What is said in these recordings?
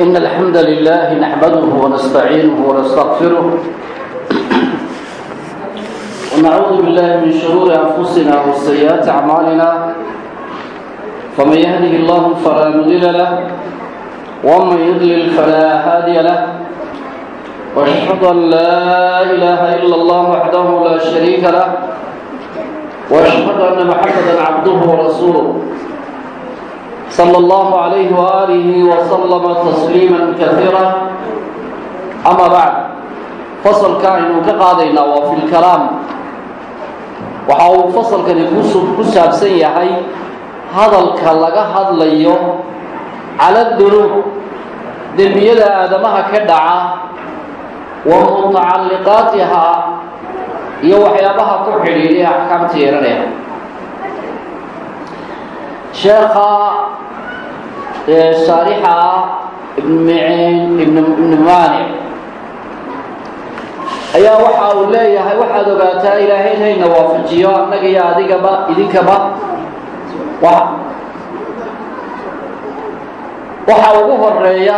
إن الحمد لله نحمده ونستعينه ونستغفره ونعوذ بالله من شرور أنفسنا وسيئات أعمالنا فمن يهده الله فلا مضل له ومن يضلل فلا هادي له واشهد ان لا اله الا الله وحده لا شريك له واشهد ان محمدا عبده ورسوله صلى الله عليه واله وسلم تسليما كثيرا اما بعد فصل كائن كقادينا وفي الكلام waxa uu fasalkani ku saabsan yahay hadalka laga hadlayo cala dunuub dembiyada aadamaha ka dhaca wa mutacalliqaatihaa iyo waxyaabaha ku xidhiidhay axkaamta yeelanaya sheekha shaarixa ibn micin ibn maanic ayaa waxa uu leeyahay waxaad ogaataa ilaahay inayna waafajiyo annaga iyo adigaba idinkaba. Waxa ugu horreeya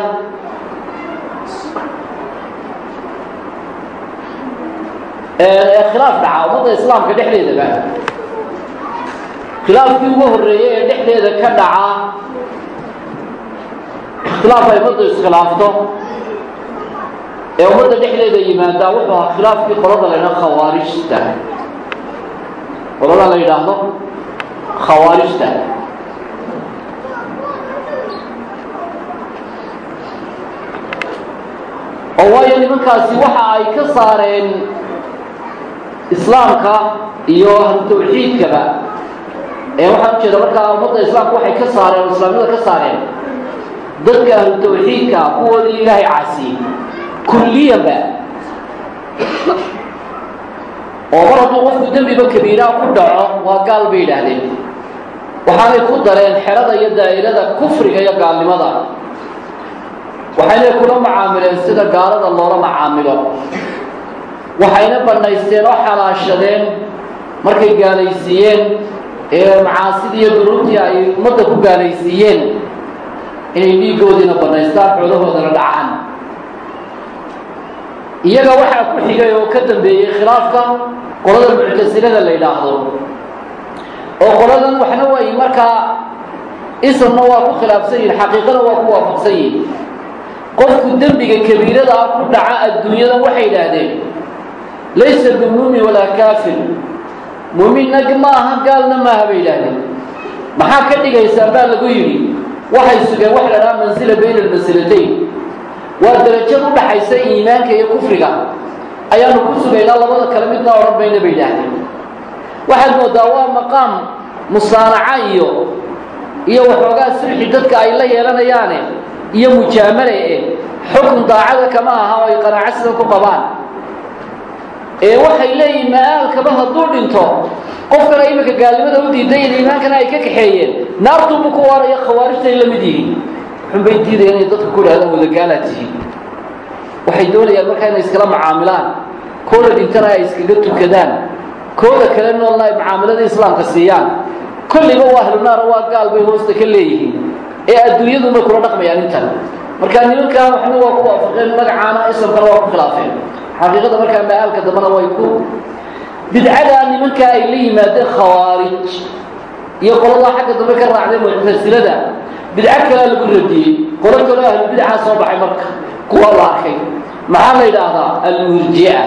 khilaaf dhaca ummadda islaamka dhexdeedaba khilaafkii ugu horeeyey ee dhexdeeda ka dhaca khilaaf ay ummaddu iskhilaafto. Ee ummadda dhexdeeda yimaadaa wuxuu ahaa khilaafkii qolada la yidhahdo khawaarijta. Qolada la yidhaahdo khawaarijta. Oo waayo nimankaasi waxa ay ka saareen islaamka iyo ahlu tawxiidkaba. Ee waxaan ujeeda markaa ummadda islaamka waxay ka saareen oo islaamnimada ka saareen dadka ahlu tawxiidka kuwoodii ilaahay caasiyey kulliyanba oo mar hadduu qofku dembiba kabiiraa ku dhaco waa gaal bay yidhaahdeen. Waxaanay ku dareen xerada iyo daa'irada kufriga iyo gaalnimada. Waxayna kula macaamileen sida gaalada loola macaamilo. Waxayna bannaysteen oo xalaashadeen markay gaalaysiiyeen ee macaasidii iyo duruubtii ay ummadda ku gaalaysiiyeen inay dhiiggoodiina bannaystaan xoolahoodana dhacaan. Iyaga waxaa ku xigay oo ka dambeeyey khilaafka qolada muctasilada la yidhaahdo. Oo qoladan waxna way markaa isamna waa ku khilaafsan yihiin xaqiiqana waa ku waafaqsan yihiin qofku dembiga kabiirada ah ku dhaca adduunyadan waxay yidhaahdeen laysa bimuumin walaa kaafir muuminna ma aha gaalna maaha bay yidhaahdeen. Maxaa ka dhigaysaan baa lagu yidhi waxay sugeen waxa la dhaha mansila bayna almansilatayn waa darajad u dhaxaysa iimaanka iyo kufriga ayaanu ku sugaynaa labada kale midna odhan bayna bay yidhaahdeen. Waxaad moodaa waa maqaam musaanaca iyo iyo waxoogaa sulxi dadka ay la yeelanayaane iyo mujaamale eh xukun daacada kama aha oo ay qanaaco sida ku qabaan ee waxay leeyihiin ma-aalkaba hadduu dhinto qofkana iminka gaalnimada u diidayn iimaankana ay ka kaxeeyeen. Naartuubu ku waaraya khawaarijtay la mid yihiin. Xunbay diidaya inay dadka ku dhahdaan wadagaalaad tihiin. Waxay doonayaan markaa inay iskala macaamilaan. Kooda dhintana ay iskaga tukadaan. Kooda kale noolna ay macaamilada islaamka siiyaan. Kolliba waa ahlunaara waa gaal bay hoosta ka leeyihiin. Ee adduunyaduna kula dhaqmayaan intan. Marka nimankaa waxna waa ku waafaqeen magacaana islamkana waa ku khilaafeen xaqiiqada markaa ma-aalka dambana way ku bidcadaa nimankaa ay la yimaadeen khawaarij. Iyo qoladaa xagga dambe ka raacdeen muctasilada bidco kalea lagu radiyey. Qolo kaloo ahlu bidcaa soo baxay marka. Kuwa la arkay. Maxaa la yidhaahdaa? Almurjia.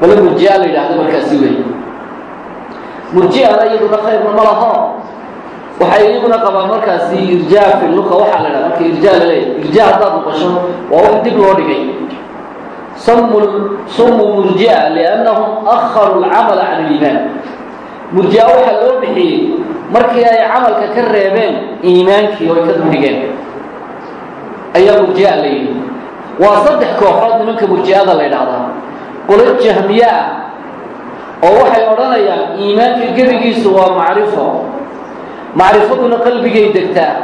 Bale murjia la yidhahda markaasi wey murjiana iyaduna khayrna ma laho waxay iyaguna qabaan markaasi irjaa fi luqa. Waxaa la dhaha marka irjaa laleeyahy irjaa haddaad noqosho waa wax dib loo dhigay samu sumu murjia liannahum akharu lcamala can aliimaan murjia waxaa loo bixiyey markii ay camalka ka reebeen iimaankii oy ka dudhigeen ayaa murjia la yidhi. Waa saddex kooxood nimanka murji'ada la ydhahdaa qolo jahmiye ah oo waxay odhanayaan iimaanka gebigiisu waa macrifo. Macrifaduna qalbigay degtaa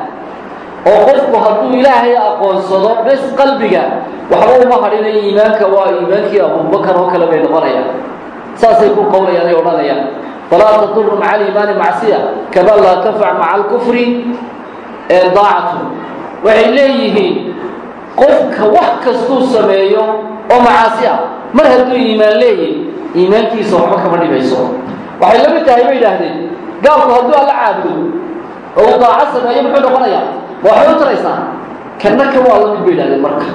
oo qofku hadduu ilaahay aqoonsado bes qalbiga waxba uma hadhinayo iimaanka waa iimaankii abubakar oo kale bay noqonayaan. Saasay ku qowlayaan ay odhanayaan. Falaa taduru maca aliimaani macsiya kama laa tanfac maca alkufri daacatu. Waxay leeyihiin qofka wax kastuu sameeyo oo macaasi ah mar hadduu iimaan leeyahy iimaankiisa waxba kama dhibayso. Waxay la mid tahay bay yidhaahdeen gaalku hadduu alla caabudo oo uu daaco sameeyo muxuu noqonayaa waxay u taraysaa kanna kan waa la mid bay yidhahdeen marka.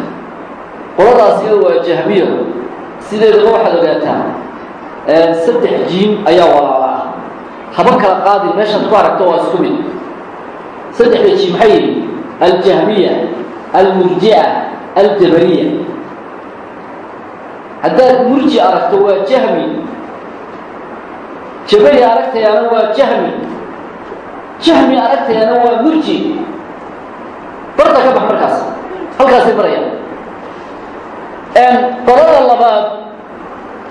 Qoladaas iyada waa jahmiya. Sideedaba waxaad ogaataa saddex jiim ayaa walaala ah haba kala qaadin meeshaad ku aragto waa isku mid. Saddexda jiim maxay yihi aljahmiya almurjica aljabariya haddaad murji aragto waa jahmi. Jabari aragtayaana waa jahmi. Jahmi aragtayaana waa murji barda ka bax markaas. Halkaasay barayaan. Qolada labaad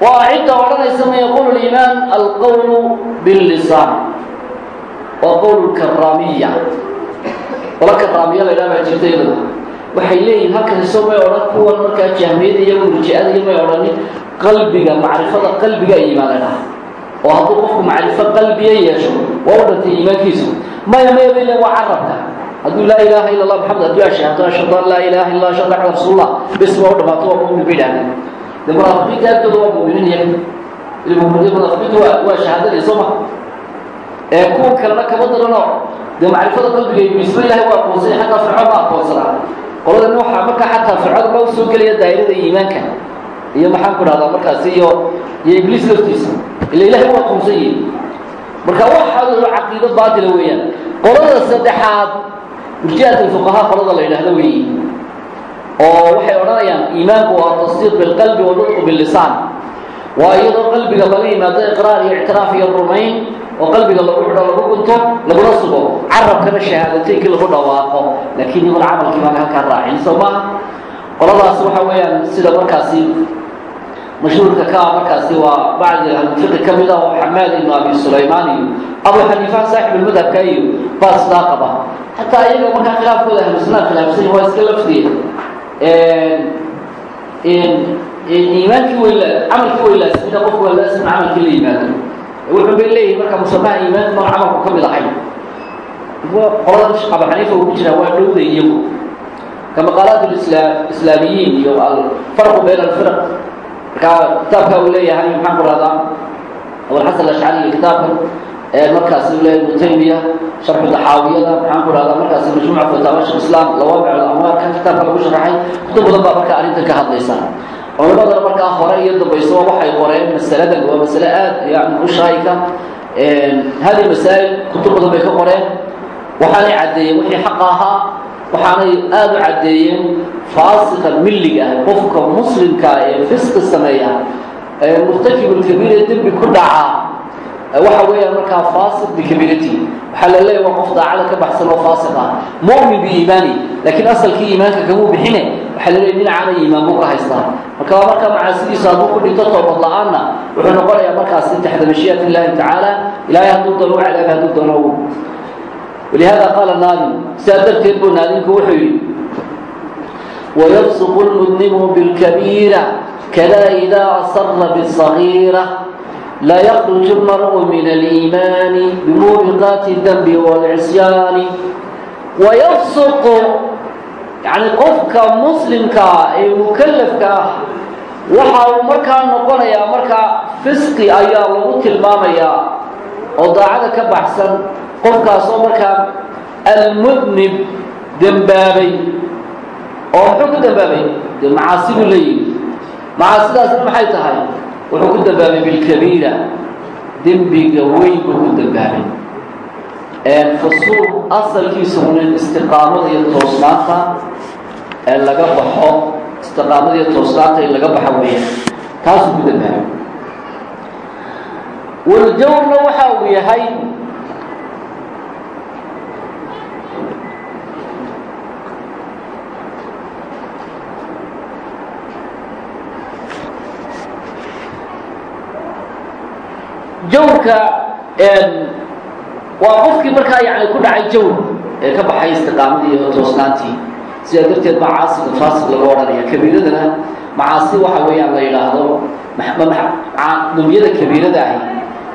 waa cidda odhanaysa man yaquulu liimaan alqowlu billisaan. Waa qowl karaamiya qola karaamiya la ydhaha baa jirta iyadana waxay leeyihiin halkan iso may odhan kuwan markaa jahmiyada iyo murjicada iyo may odhanin qalbiga macrifada qalbiga iimaan la dhaha oo hadduu qofku macrifo qalbiya yeesho waa u dhantay iimaankiisu maya maya bay leeyihiin waa carabka hadduu laa ilaaha illa allah maxamed hadduu ashahado ashhadu an laa ilaha illa ashhadu anna rasuulullah bes waa u dhamaato waa mumin bay dhahdeen de munaafiqiinta agtooda waa muminiin iyaga munaafiqiintu waa waa shahaadadii soo ee kuwan kalena kama darano. Dee macrifada qalbiga bisma ilahay waa aqoonsay xataa fircoon ma aqoonsanaa qoladan waxaa markaa xataa fircoon ma u soo gelaya daa'irada iimaanka. Iyo maxaan ku dhahdaa markaasi iyo iyo ibliis laftiisa. Ila ilahay waa aqoonsan yihiin marka waxaa caqiido baatila weeyaan. Qolada saddexaad murjiat alfuqahaa qolada la yidhaahdo weeyi. Oo waxay odhanayaan iimaanku waa tasdiiq bilqalbi wa nutqu billisaan waa iyadoo qalbiga laga yimaado iqraar iyo ictiraaf iyo rumayn oo qalbiga lagu xidho lagu gunto lagula sugo. Carabkana shahaadateykii lagu dhawaaqo laakiin iyagoon camalkii baan halkaa raacin soo maaha qoladaas waxa weeyaan sida markaasi mashhuurka ka ah markaasi waa bacdi ahlulfiqi ka mid ah oo xamaad ibnu abi sulaymaan iyo abu xaniifa saaxibulmadhabka iyo baa sidaa qaba xataa iyaga markaa khilaafkooda ahlusunaa khilaafsan waa iska lafdiya iimaankii wayla camalkii waylaasmida qofku waa laasim camalkii la yimaado wuxuu bay leeyihiin marka musamaha iimaanka maan camalku ka mid ahayn qoladan abu xaniifa uu ku jiraa waa dhowday iyagu kamaqaalaat islaamiyiin iyo alfarqu bayna alfirq markaa kitaabka uu leeyahay maxaan ku rahdaa abulxasan ashcari iyo kitaabkan markaas uu leeyahay ibnu taymiya sharxu daxaawiyada maxaan ku rahdaa markaas majmuuca fataawa shekh islaam lawaabic alamwaar kan kitaabka lagu sharaxay kutub badan baa markaa arrintan ka hadlaysa culamadana markaa hore iyo dambaysaba waxay qoreen masaladan waa masale aad yani ushaayka hadi masaa'il kutub badan bay ka qoreen. Waxaanay caddeeyeen wixii xaqa ahaa waxaanay aada u caddeeyeen faasiqa milliga ah qofka muslimka ee fiski sameeya murtakibulkabiir ee dembi ku dhaca waxa weeyaan markaa fasid bikabirati waxaa la leeya waa qof daacada ka baxsan oo fasid ah mumin biiimaani laakiin asalkii iimaanka kamuu bixine waxaa la leeya dhinacaana iimaan buu ka haystaa. Marka markaa macaasidiisa hadduu ku dhinto toobad la'aanna wuxuu noqonayaa markaasi taxta mashiiat illaahi tacaala ilaahay hadduu doono u cadaaba hadduu doono walihaada qaala naadin sidaa darteed buu naadinku wuxuu yidhi wayabsuqu lmudnimu bilkabiira kada idaa asara bisagiira أصر بالصغيرة لا يخرج المرء من الإيمان بموبقات الذنب والعصيان ويفسق يعني قفك مسلمك مكلفك waxa uu markaa noqonayaa markaa fisqi ayaa lagu tilmaamayaa oo daacada ka baxsan qofkaasoo markaa almudnib dembaabay oo muxuu ku dembaabay dee macaasi buu leeyihi macaasidaasna maxay tahay wuxuu ku dembaabay bilkabiira dembiga weyn buu ku dembaabay fasuuq asalkiisu unin istiqaamada iyo toosnaanta ee laga baxo. Istiqaamada iyo toosnaanta in laga baxo weeya taasuu ku dembaabay waljawrna waxa uu yahay jawrka waa qofkii markaa yani ku dhacay jawr ee ka baxay istiqaamadii iyo toosnaantii sidaa darteed baa caasiga faasiq laga odhanaya kabiiradana macaasi waxa weeyaan la yidhaahdo dunyada kabiirada ahi.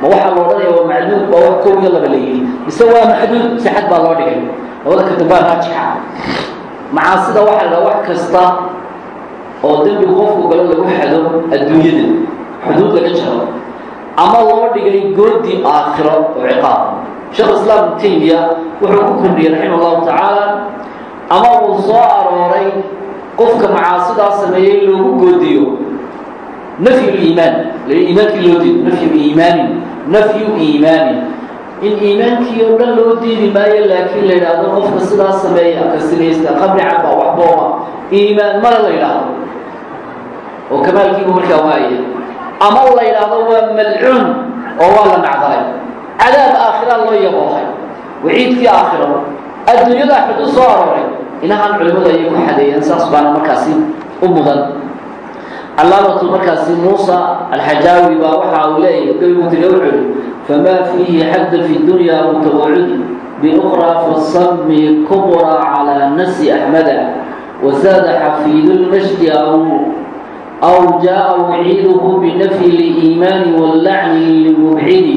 Ma waxaa la odhanaya waa macduud waa wax kow iyo laba la yidhi. Mise waa maxduud sixad baa loo dhigay. Labada kadambaa raajixa macaasida waxaa la wax kasta oo dembi qofku galo lagu xado adduunyada. Xuduud laga jaro ama loo dhigay goodi aakhiro oo ciqaab. Sheekh islaam ibnu taymiya wuxuu ku kordhiyey raxima allahu tacaala ama uu soo arooray qofka macaasidaa sameeyey loogu goodiyo nafyu liimaan iimaankii loo diido nafyu iimaanin nafyu iimaanin. In iimaankii oo dhan loo diidi maayo laakiin la yidhaahdo qofka sidaa sameeya ka sinaysta qabri caba waxbooma iimaan male la yidhaahdo. Oo kamaalkiibu markaa waaya ama la yidhaahdo waa malcuun oo waa la nacdalay cadaab aakhira loo yaboohay. Waciidkii aakhiro. Adduunyadaa xudu soo arooray. Inahaan culimmadu ayay ku xadeeyeen saas baana markaasi u mudan. Calaamatu markaasi muusa alxajaawi baa waxa uu leeyahy gabigu tiri wuxuu famaa fiihi xadda fi dunya mutawacidi biukraa fasami kubra calaa nasi axmada wasaada xafiidu lmajdi aw aw jaa waciiduhu binafyi liimaani wallacni limubcidi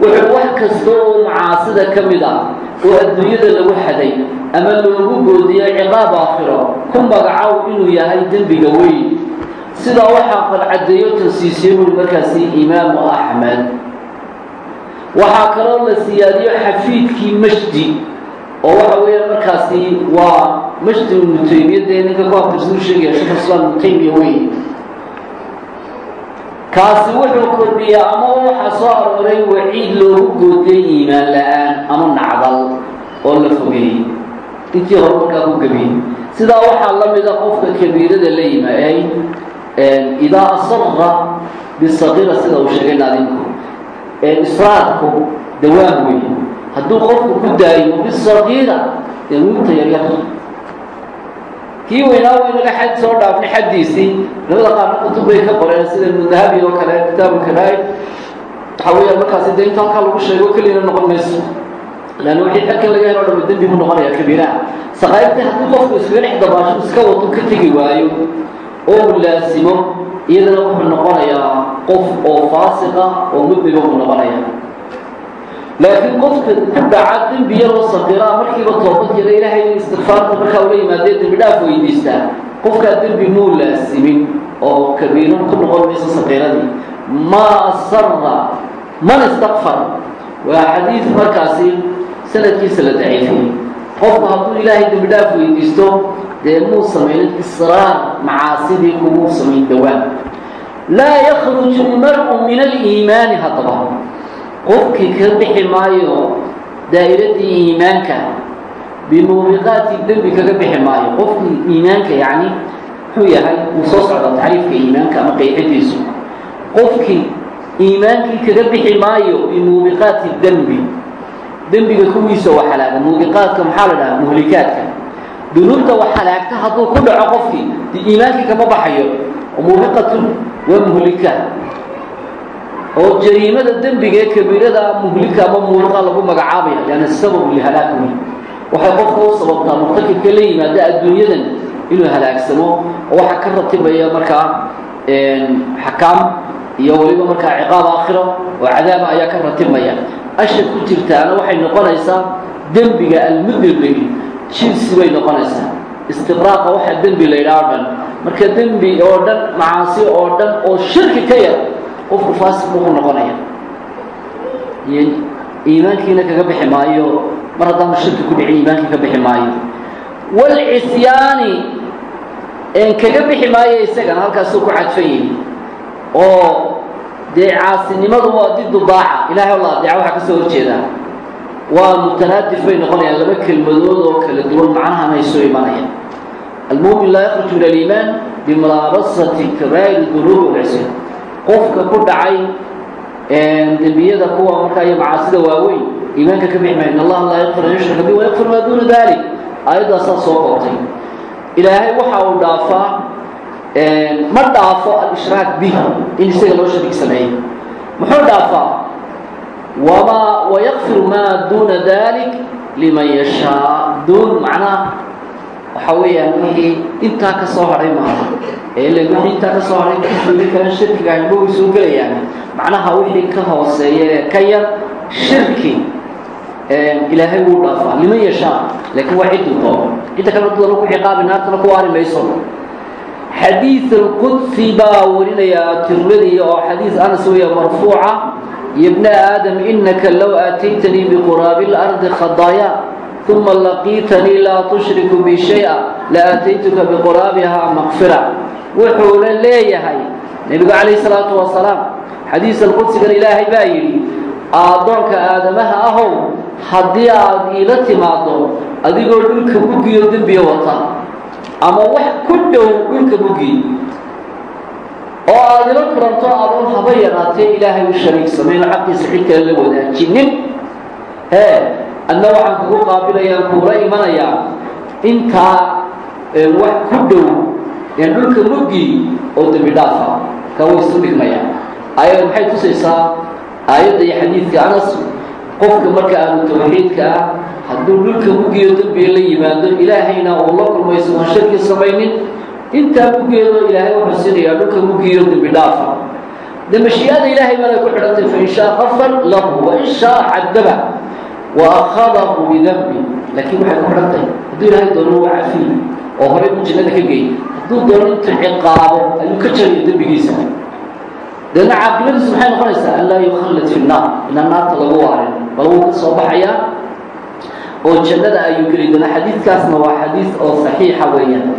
wuxuu wax kasta oo macaasida ka mid ah oo adduunyada lagu xaday ama loogu goodiyo ciqaab aakhiro ku magacow inuu yahay dembiga weyn sidaa waxaa qalcadeeyo tansiisiye buri markaasi imaamu axmed waxaa kaloo la siyaadiyo xafiidkii mashdi oo waxa weeya markaasi waa mashdi ibnu taymiya dee ninka ku abtirsan sheegaya sheekh islaam ibnu taymiya wey kaasi wuxuu kordhiya ama waxaa soo arooray waciid loogu goodiyey iimaan la'aan ama nacdal oo la fogeeyey intii hore markaa ku gebiyey sidaa waxaa la mida qofka kabiirada la yimaay idaa asara bisagiira sida uu sheegay naadinku israarku dawaam wey hadduu qofku ku daayimo bisagiira dee wiinta yaryar kii weynaa waynaga xad soo dhaafnay xaddiisii. Labada qaarna kutub bay ka qoreen sida ibnudahabi oo kale kitaabulkabaa'ir waxa weeya markaasi dee inta halkaa lagu sheego keliyana noqon mayso. Lan wixii xagkan laga helo dhama dembi buu noqonaya kabiiraha. Saqaa'ibtii haddii qofku iskaga dhex iska wato ka tegi waayo oo laasimo iyadana wuxuu noqonayaa qof oo faasiqa oo mudniga buu noqonaya laakiin qofka ku dhaca dembi yaroo saqiraa markiiba toobad yara ilaahay istikfaarta markaa ula yimaadee dembi dhaaf weydiistaa qofkaa dembi muu laasimin oo kabiiro ku noqon mayso saqiiradii maa asara man istakfar waa xadiid markaasi sanadkiisa la daciifiyey. Qofku hadduu ilaahay dembi dhaaf weydiisto dee muu samaynin israar macaasidii kumuu samayn dawaan laa yakruju lmar'u min aliimaani haddaba qofkii ka bixi maayo daa'iradii iimaanka bimuubiqaati dembi kaga bixi maayo. Qofkii iimaanka yacni muxuu yahay uu soo socda tacriifka iimaanka ama qeyxidiisu qofkii iimaankii kaga bixi maayo bimuubiqaati dembi dembiga kuwiisa waa halaaga muubiqaadka maxaa la dhahaa? Muhlikaadka. Dunuubta wax halaagta hadduu ku dhaco qofkii de iimaankii kama baxayo. Muubiqatun waa muhlikaad oo jariimada dembiga ee kabiirada muhlika ama muubiqa lagu magacaabaya leanna sababu lihalaag wey waxay qofka u sababtaa murtakibka la yimaada adduunyadan inuu halaagsamo oo waxaa ka ratibaya markaa xakaam iyo weliba markaa ciqaab aakhiro oo cadaaba ayaa ka ratibmaya asha ku jirtaana waxay noqonaysaa dembiga almudnibay jinsi bay noqonaysaa. Istiqraaqa waxa dembi la yidhaha o dhan marka dembi oo dhan macaasi oo dhan oo shirki ka yar qofku faasiq buu noqonaya. Iimaankiina kaga bixi maayo mar haddaanu shirki ku dhicin iimaankii ka bixi maayo. Walcisyaani kaga bixi maayo isagana halkaasuu ku cadfan yihi oo dee caasinimadu waa didu daaca ilahay o la adeeca waxaa ka soo horjeedaa waa mutanaadif bay noqonayaan laba kelmadood oo kala duwan macnahana soo imanayaan almumin laa yakruju min aliimaan bimulaabasati kabaa'ir dunuubi walcisyaan qofka ku dhacay dembiyada kuwa markaa iyo macaasida waaweyn iimaanka ka bixi maayo in allaha laa yakfir an yushraka bi wayakfir maa duuna dalik aayaddaasaa soo koobtay ilaahay waxa uu dhaafaa ma dhaafo alishraak bih in isaga loo shariig sameeyey muxuu dhaafaa? Wamaa wayakfir maa duuna dalik liman yashaa. Duun macnaha waxa weeyaan wixii intaa ka soo hadhay maaha ee ila wixii intaa ka soo hadhay kufriga kale shirkiga ahba way soo gelayaan. Macnaha wixii ka hooseeya ee ka yar shirki ilaahay wuu dhaafaa liman yashaa laakiin waa cidduu doono cidda kale doono ku ciqaabi naartana ku waari mayso. Xadiid alqudsi baa warinayaa tirmidi oo xadiis anas weya marfuuca yabna aadam inaka low aataytanii biquraabi اlardi khadaaya uma laqiitanii laa tushriku bi shaya la aataytuka biquraabiha maqfira wuxuuna leeyahay nebigu calayh salaatu wasalaam xadiis alqudsigana ilaahay baa yidhi addoonka aadamaha ahow haddii aad iila timaaddo adigoo dhulka bugiyo dembiya wata ama wax ku dhow dhulka bugi oo aad ila kuranto adoon haba yaraatee ilaahay u shariig samayno xaqiisa cid kale la wadaajinin. Hee adna waxaan kugu qaabilayaan kuula imanayaa intaa wax ku dhow dhulka mugi oo dembi dhaafa. Ka way isu dhigmayaan aayad maxay tusaysaa? Aayadda iyo xadiidka anas qofka marka aanu tawxiidka ah hadduu dhulka mugiyo dembiga la yimaado ilaahayna uu la kulmayso aan shirki samaynin. Intaa mugeedoo ilaahay wuxuu siinayaa dhulka mugiyo dembi dhaafa. De mashii'ada ilaahay baanay ku xidhantay fain shaa qafar lahu wain shaa cadaba wa akhadahu bidambi laakiin waxay ku xidhantay hadduu ilaahay doono waa cafiy oo horey u jannada ka geey hadduu doono intuu ciqaabo ayuu ka jarayo dembigiisa deedna caaqibadiisu maxay noqonaysaa an laa yukhallad fi nnaar inaan naarta lagu waarin bal wuu ka soo baxayaa oo jannada ayuu geli doonaa xadiidkaasna waa xadiis oo saxiixa weeyaan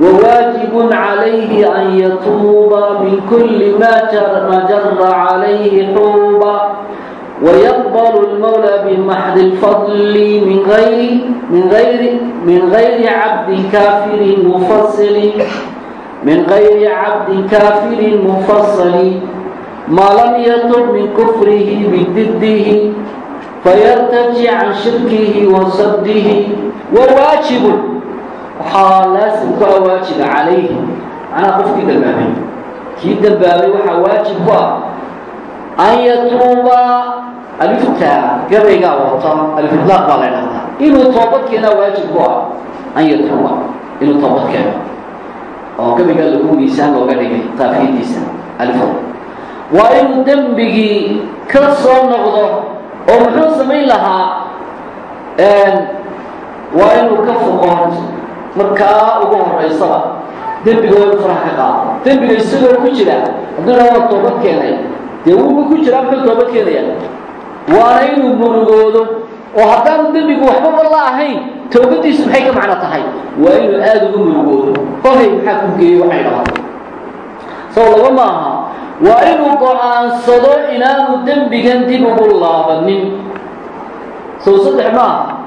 وواجب عليه أن يتوب من كل ما جر, ما جر عليه حوبا ويقبل المولى بمحض الفضل من غير من غير من غير عبد كافر مفصل من غير عبد كافر مفصل ما لم يتب من كفره بضده فيرتجع عن شركه وصده وواجب waxaa laasim ku ah waajiba calayhi macnaha qofkii dambaabay kii dambaabay waxaa waajib ku ah an yatuuba alifta gabaygaa wata alifidlaaq baa la dhahdaa inuu toobad keenaa waajib ku ah an yatuuba inuu toobad keeno oo gabaygaa lagu miisaan looga dhigay qaafiyadiisa alifo waa inuu dembigii ka soo noqdo oo muxuu samayn lahaa waa inuu ka foqoon markaa ugu horaysaba dembiga waa inu faraha ka qaado dembiga isagoo ku jira hadduuna waa toobad keenay dee wuuba ku jiraa muxuu toobad keenaya waana inuu murugoodo oo haddaanu dembigu waxbaba la ahayn toobadiisu maxay ka macno tahay? Waa inuu aada ugu murugoodo hohay maxaa ku geeyey waxay dhahato soo laba maaha waa inuu go'aansado inaanu dembigan dib ugu laabanin. Sow saddex maaha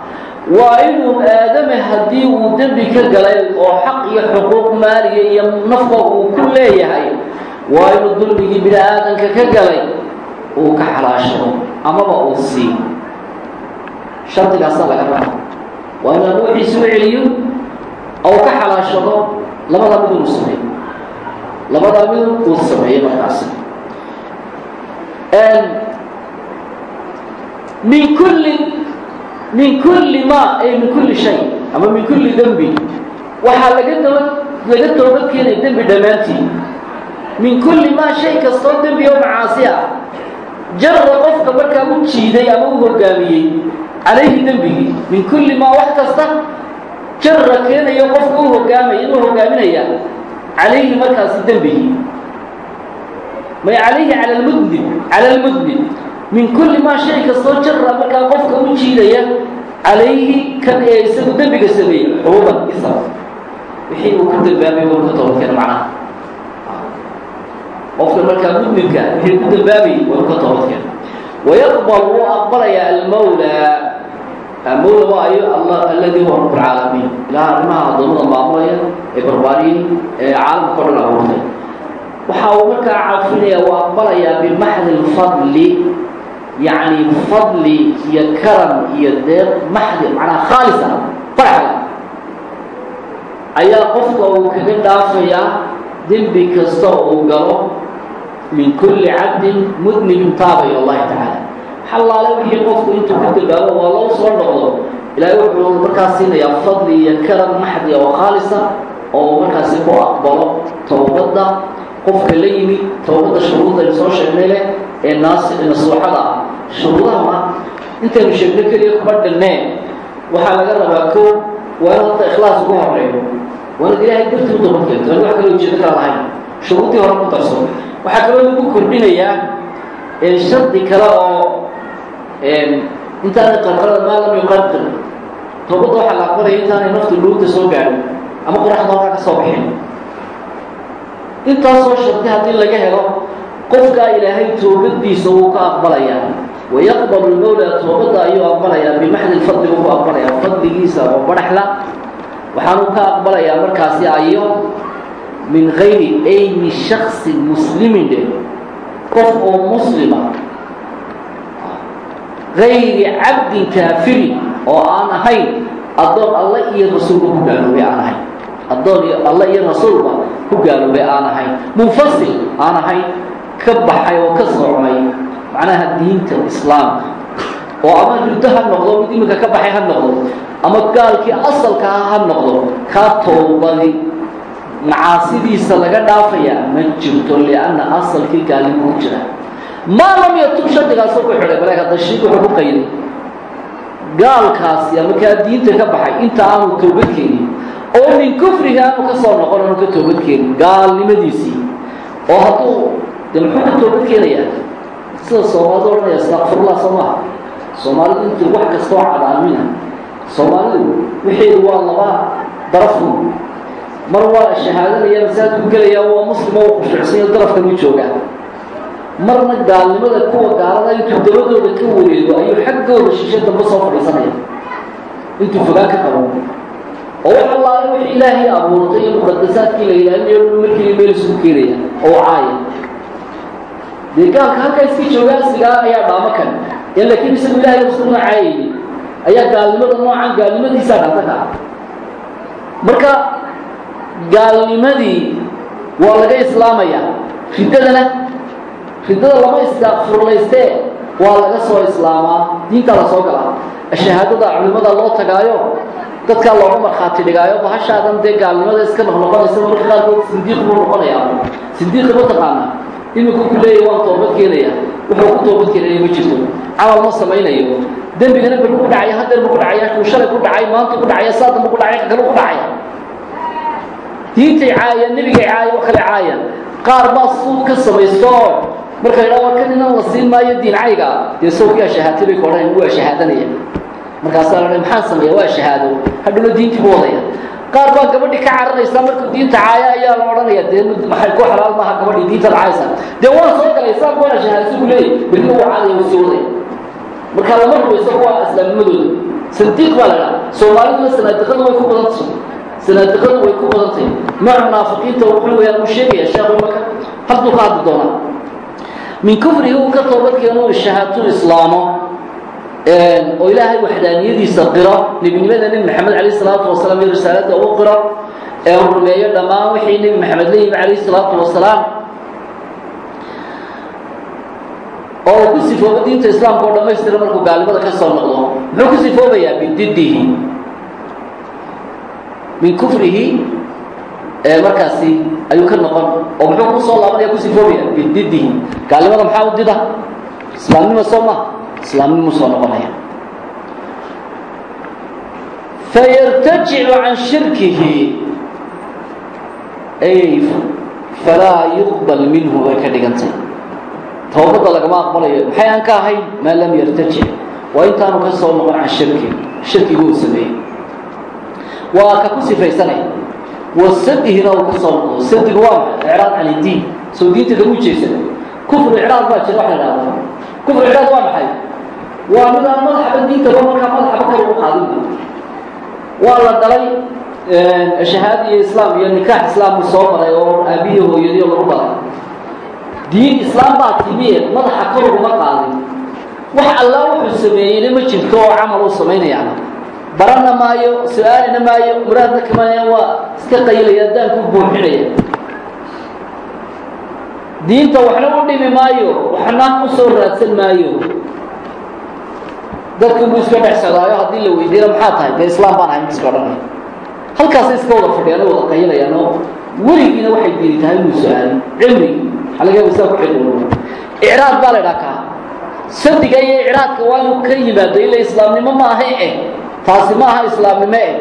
waa inuu aadame haddii uu dembi ka galay oo xaq iyo xuquuq maaliga iyo nafka uu ku leeyahay waa inuu dulmigii bini aadanka ka galay uu ka xalaashado amaba uu sii. Shardigaasaa laga raba waa inuu ruuxiisu u celiyo ou ka xalaashado labadaa mid uu sameeyo. Labadaa mid uu sameeyo markaasi. Min kulli min kulli ma ay min kulli shay ama min kulli dembi waxaa laga daba laga toobad keenaya dembi dhammaantii min kulli maa shay kastoo dembi oo macaasi ah jarra qofka markaa u jiiday ama u hogaamiyey calayhi dembigii min kulli maa wax kasta jarra keenayo qofka u hogaamaya inuu hogaaminaya calayhi markaasi dembigii. May calayhi cala almudnib cala almudnib min kulli maa shay kastoo jarra markaa qofka u jiidaya calayhi kan ee isagu dembiga sameeyey xubuuban isa wixii uu ku dambaabay wuu ka toobadkeena macnaha qofka markaa mudnibka wixii ku dambaabay wuu ka toobadkeena wayaqbal wuu aqbalayaa almawla. Mawla waa ayo alla alladii huwa rabb alcaalamiin ilaha arrimaha addoommada maamulaya ee barbaariyey ee caalamka o dhan abuurtay. Waxa uu markaa cafinaya uu aqbalayaa bimaxdi lfadli yacni fadli iyo karam iyo deeq maxdi macnaha khaalisa farxda ayaa qofka uu kaga dhaafayaa dembi kasta uu galo min kulli cabdin mudnibin taabay allahi tacaala xallaale wixii qofku intuu ku dambaabo waa loo soo noqdo ilaahay wuxuu markaas siinayaa fadli iyo karam maxdi oo khaalisa oo markaasi ku aqbalo towbadda qofka la yimi towbadda shuruudaynu soo sheegnay leh ee nasuuxada ah. Shuruudahana intaynu sheegno keliya kuma dhinneen waxaa laga rabaa ko waa in horta ikhlaas ugu horeeyo waa inaad ilaahay dartii u dabadkeento aan wax kale ujeedo kala lahayn shuruudii hore ku darso. Waxaa kaloo lagu kordhinayaa shardi kale oo intaanay qarqarada maa lam yuqarqir toobadda waxaa la aqbalaya intaanay naftu luugta soo gaadhin ama qoraxda halkaa ka soo bixin. Intaasoo shardi haddii laga helo qofkaa ilaahay toobadiisa wuu ka aqbalayaa. Wayaqbalu lmawla toobadda ayuu aqbalayaa bimaxdi lfadli buu ku aqbalayaa. Fadligiisa oo baraxla waxaanuu ka aqbalayaa markaasi ayo min gayri ayni shaksin muslimin dhe qof oo muslima. Gayri cabdin kaafirin oo aan ahayn addoon alla iyo rasuulba ku gaaloobay aan ahayn. Addoon iyo alla iyo rasuulba ku gaaloobay aan ahayn. Munfasil aan ahayn ka baxay oo ka socmay macnaha diinta islaamka oo ama riddo ha noqdo mid iminka ka baxay ha noqdo ama gaalkii asalkaa ha noqdo kaa toobadi macaasidiisa laga dhaafayaa ma jirto lianna asalkii gaalnimo ku jira. Maa lam yatub shardigaasoo ku xidhay bale hadda shik wuxuu ku qayday. Gaalkaasi ama kaa diinta ka baxay inta aanu toobad keenin oo min kufriga aanu ka soo noqon aanu ka toobad keenin gaalnimadiisii. Oo hadduu de muxuu ka toobad keenayaa sida soomaalidu odhanaya astaqfirullah soo maha. Soomaalidu intii wax kastoo cadaamina soomaalidu wixeedu waa laba darafu mar waa shahaadanaya masaajidku gelaya waa muslim oo khushuucsanyo darafkan u joogaa marna gaalnimada kuwa gaalada intuu dabadooda ka wareego ayuu xaggooda shishe dambe soo fadhiisanaya. Intuu fogaan ka qabo oo wax allaale wix ilaahay abuurtay iyo muqadasaadkii la ilaalinayo markii meel isugu keenaya oo caaya dee gaalka halkaa iska joogaa sigaa ayaa dhaamo kan ee laakiin isagu ilahay uskuna caayayni ayaa gaalnimada noocan gaalnimadiisaa dhanta ka marka gaalnimadii waa laga islaamayaa riddadana riddada lama isfurlaystee waa laga soo islaamaa. Diintaa la soo galaa shahaadada culimada loo tagaayo dadkaa looga markhaati dhigaayo bahashaadan dee gaalnimada iska noqnoqonaysa marka qaarkood sindiiq buu noqonayaa. Sindiiqi ma taqaanaa iminku ku leeyahy waan toobad keenaya wuxuu ku toobad keenaya ma jirto. Camal ma samaynayo. Dembigana beri ku dhacaya hadeer bu ku dhacaya kuu shalay ku dhacay maanta ku dhacaya saa dambe ku dhacaya ka kale ku dhacaya diintay caayaan nebigay caaya oo kale caayaan qaar baa suud ka samaysto. Oo marka idhaa war kan inan la siin maayo diin cayga. Dee sawkiyaa shahaatay bay kodhan waa shahaadanaya markaasaa la maxaan sameeya waa shahaado. Hadhowna diintii bu wadaya qaar baa gabadhi ka cararaysa markuu diinta caaya ayaa la odhanaya dee maxay ku xalaal maaha gabadhii diintaad caaysa? Dee waan soo galay waana shahaadaysa buu leeyahy berina waa caadaya waa sii wadaya marka lama rubayso kuwa islaamnimadooda. Sandiiq baa la dhaha soomaaliduna sanaadiqadu way ku badantay sanaadiqadu way ku badantay nooc munaafiqiinta wuxuu weyaan uu sheegaya sheekhu maka hadduu ka hadli doonaa. Min kufrihi uu ka toobadkeenu shahaatu islaamo oo ilaahay waxdaaniyadiisa qiro nebinimada nebi maxamed calayh salaatu wasalaam iyo risaalada uu qiro ee uu rumeeyo dhammaan wixii nebi maxamed la yimi calayh salaatu wasalaam oo uu ku sifoobo diinta islaamka oo dhammaystira markuu gaalnimada ka soo noqdo. Muxuu ku sifoobayaa? Bididihi min kufrihi markaasi ayuu ka noqon oo muxuu ku soo laabanaya ku sifoobaya bididihi gaalnimada maxaa u dida? Islaamnimo soo maha islaamnimo soo noqonaya. Fayartajicu can shirkihi ay falaa yuqbal minhu bay ka dhigantay. Toobadda lagama aqbalayo maxay aan ka ahayn? Maa lam yartajic. Waa intaanu ka soo noqon can shirki shirkigu uu sameeyey waa ka ku sifaysanaya wasadihina uu ka soo sadigu waa maxay icraad can iddiin soo diinta kamu jeesan kufru icraad baa jira waxa la dhahda kufru icraad waa maxay? Waa midaan madaxaba diintaba markaa madaxaba kor ugu qaadin waa la dhalay shahaada iyo islaam iyo nikaax islaam buu soo maray oo aabihi hooyadiyo lagu dhalay diin islaam baa timiye madaxa kor uguma qaadin. Wax allaa wuxuu sameeyeyna ma jirto oo camal uu samaynayaa baranna maayo su'aalina maayo muraadna kamaya waa iska qaylaya daanku buuxinaya. Diinta waxna u dhimi maayo waxna u soo raadsan maayo. Dadku buu iska dhex socdaayo haddii la weydiina maxaa tahay? Dee islaam baan ahay miska odhanaya halkaasay iska wada fadhiyaan wada qayilayaan oo weligiina waxay diini tahay inuu su'aalin cilmigi waxaa laga saa ku xidhiidho icraad baa la idhaha kaa sadiga iyo icraadka waa inuu ka yimaado ila islaamnimo ma aha eh taasi ma aha islaamnimo eh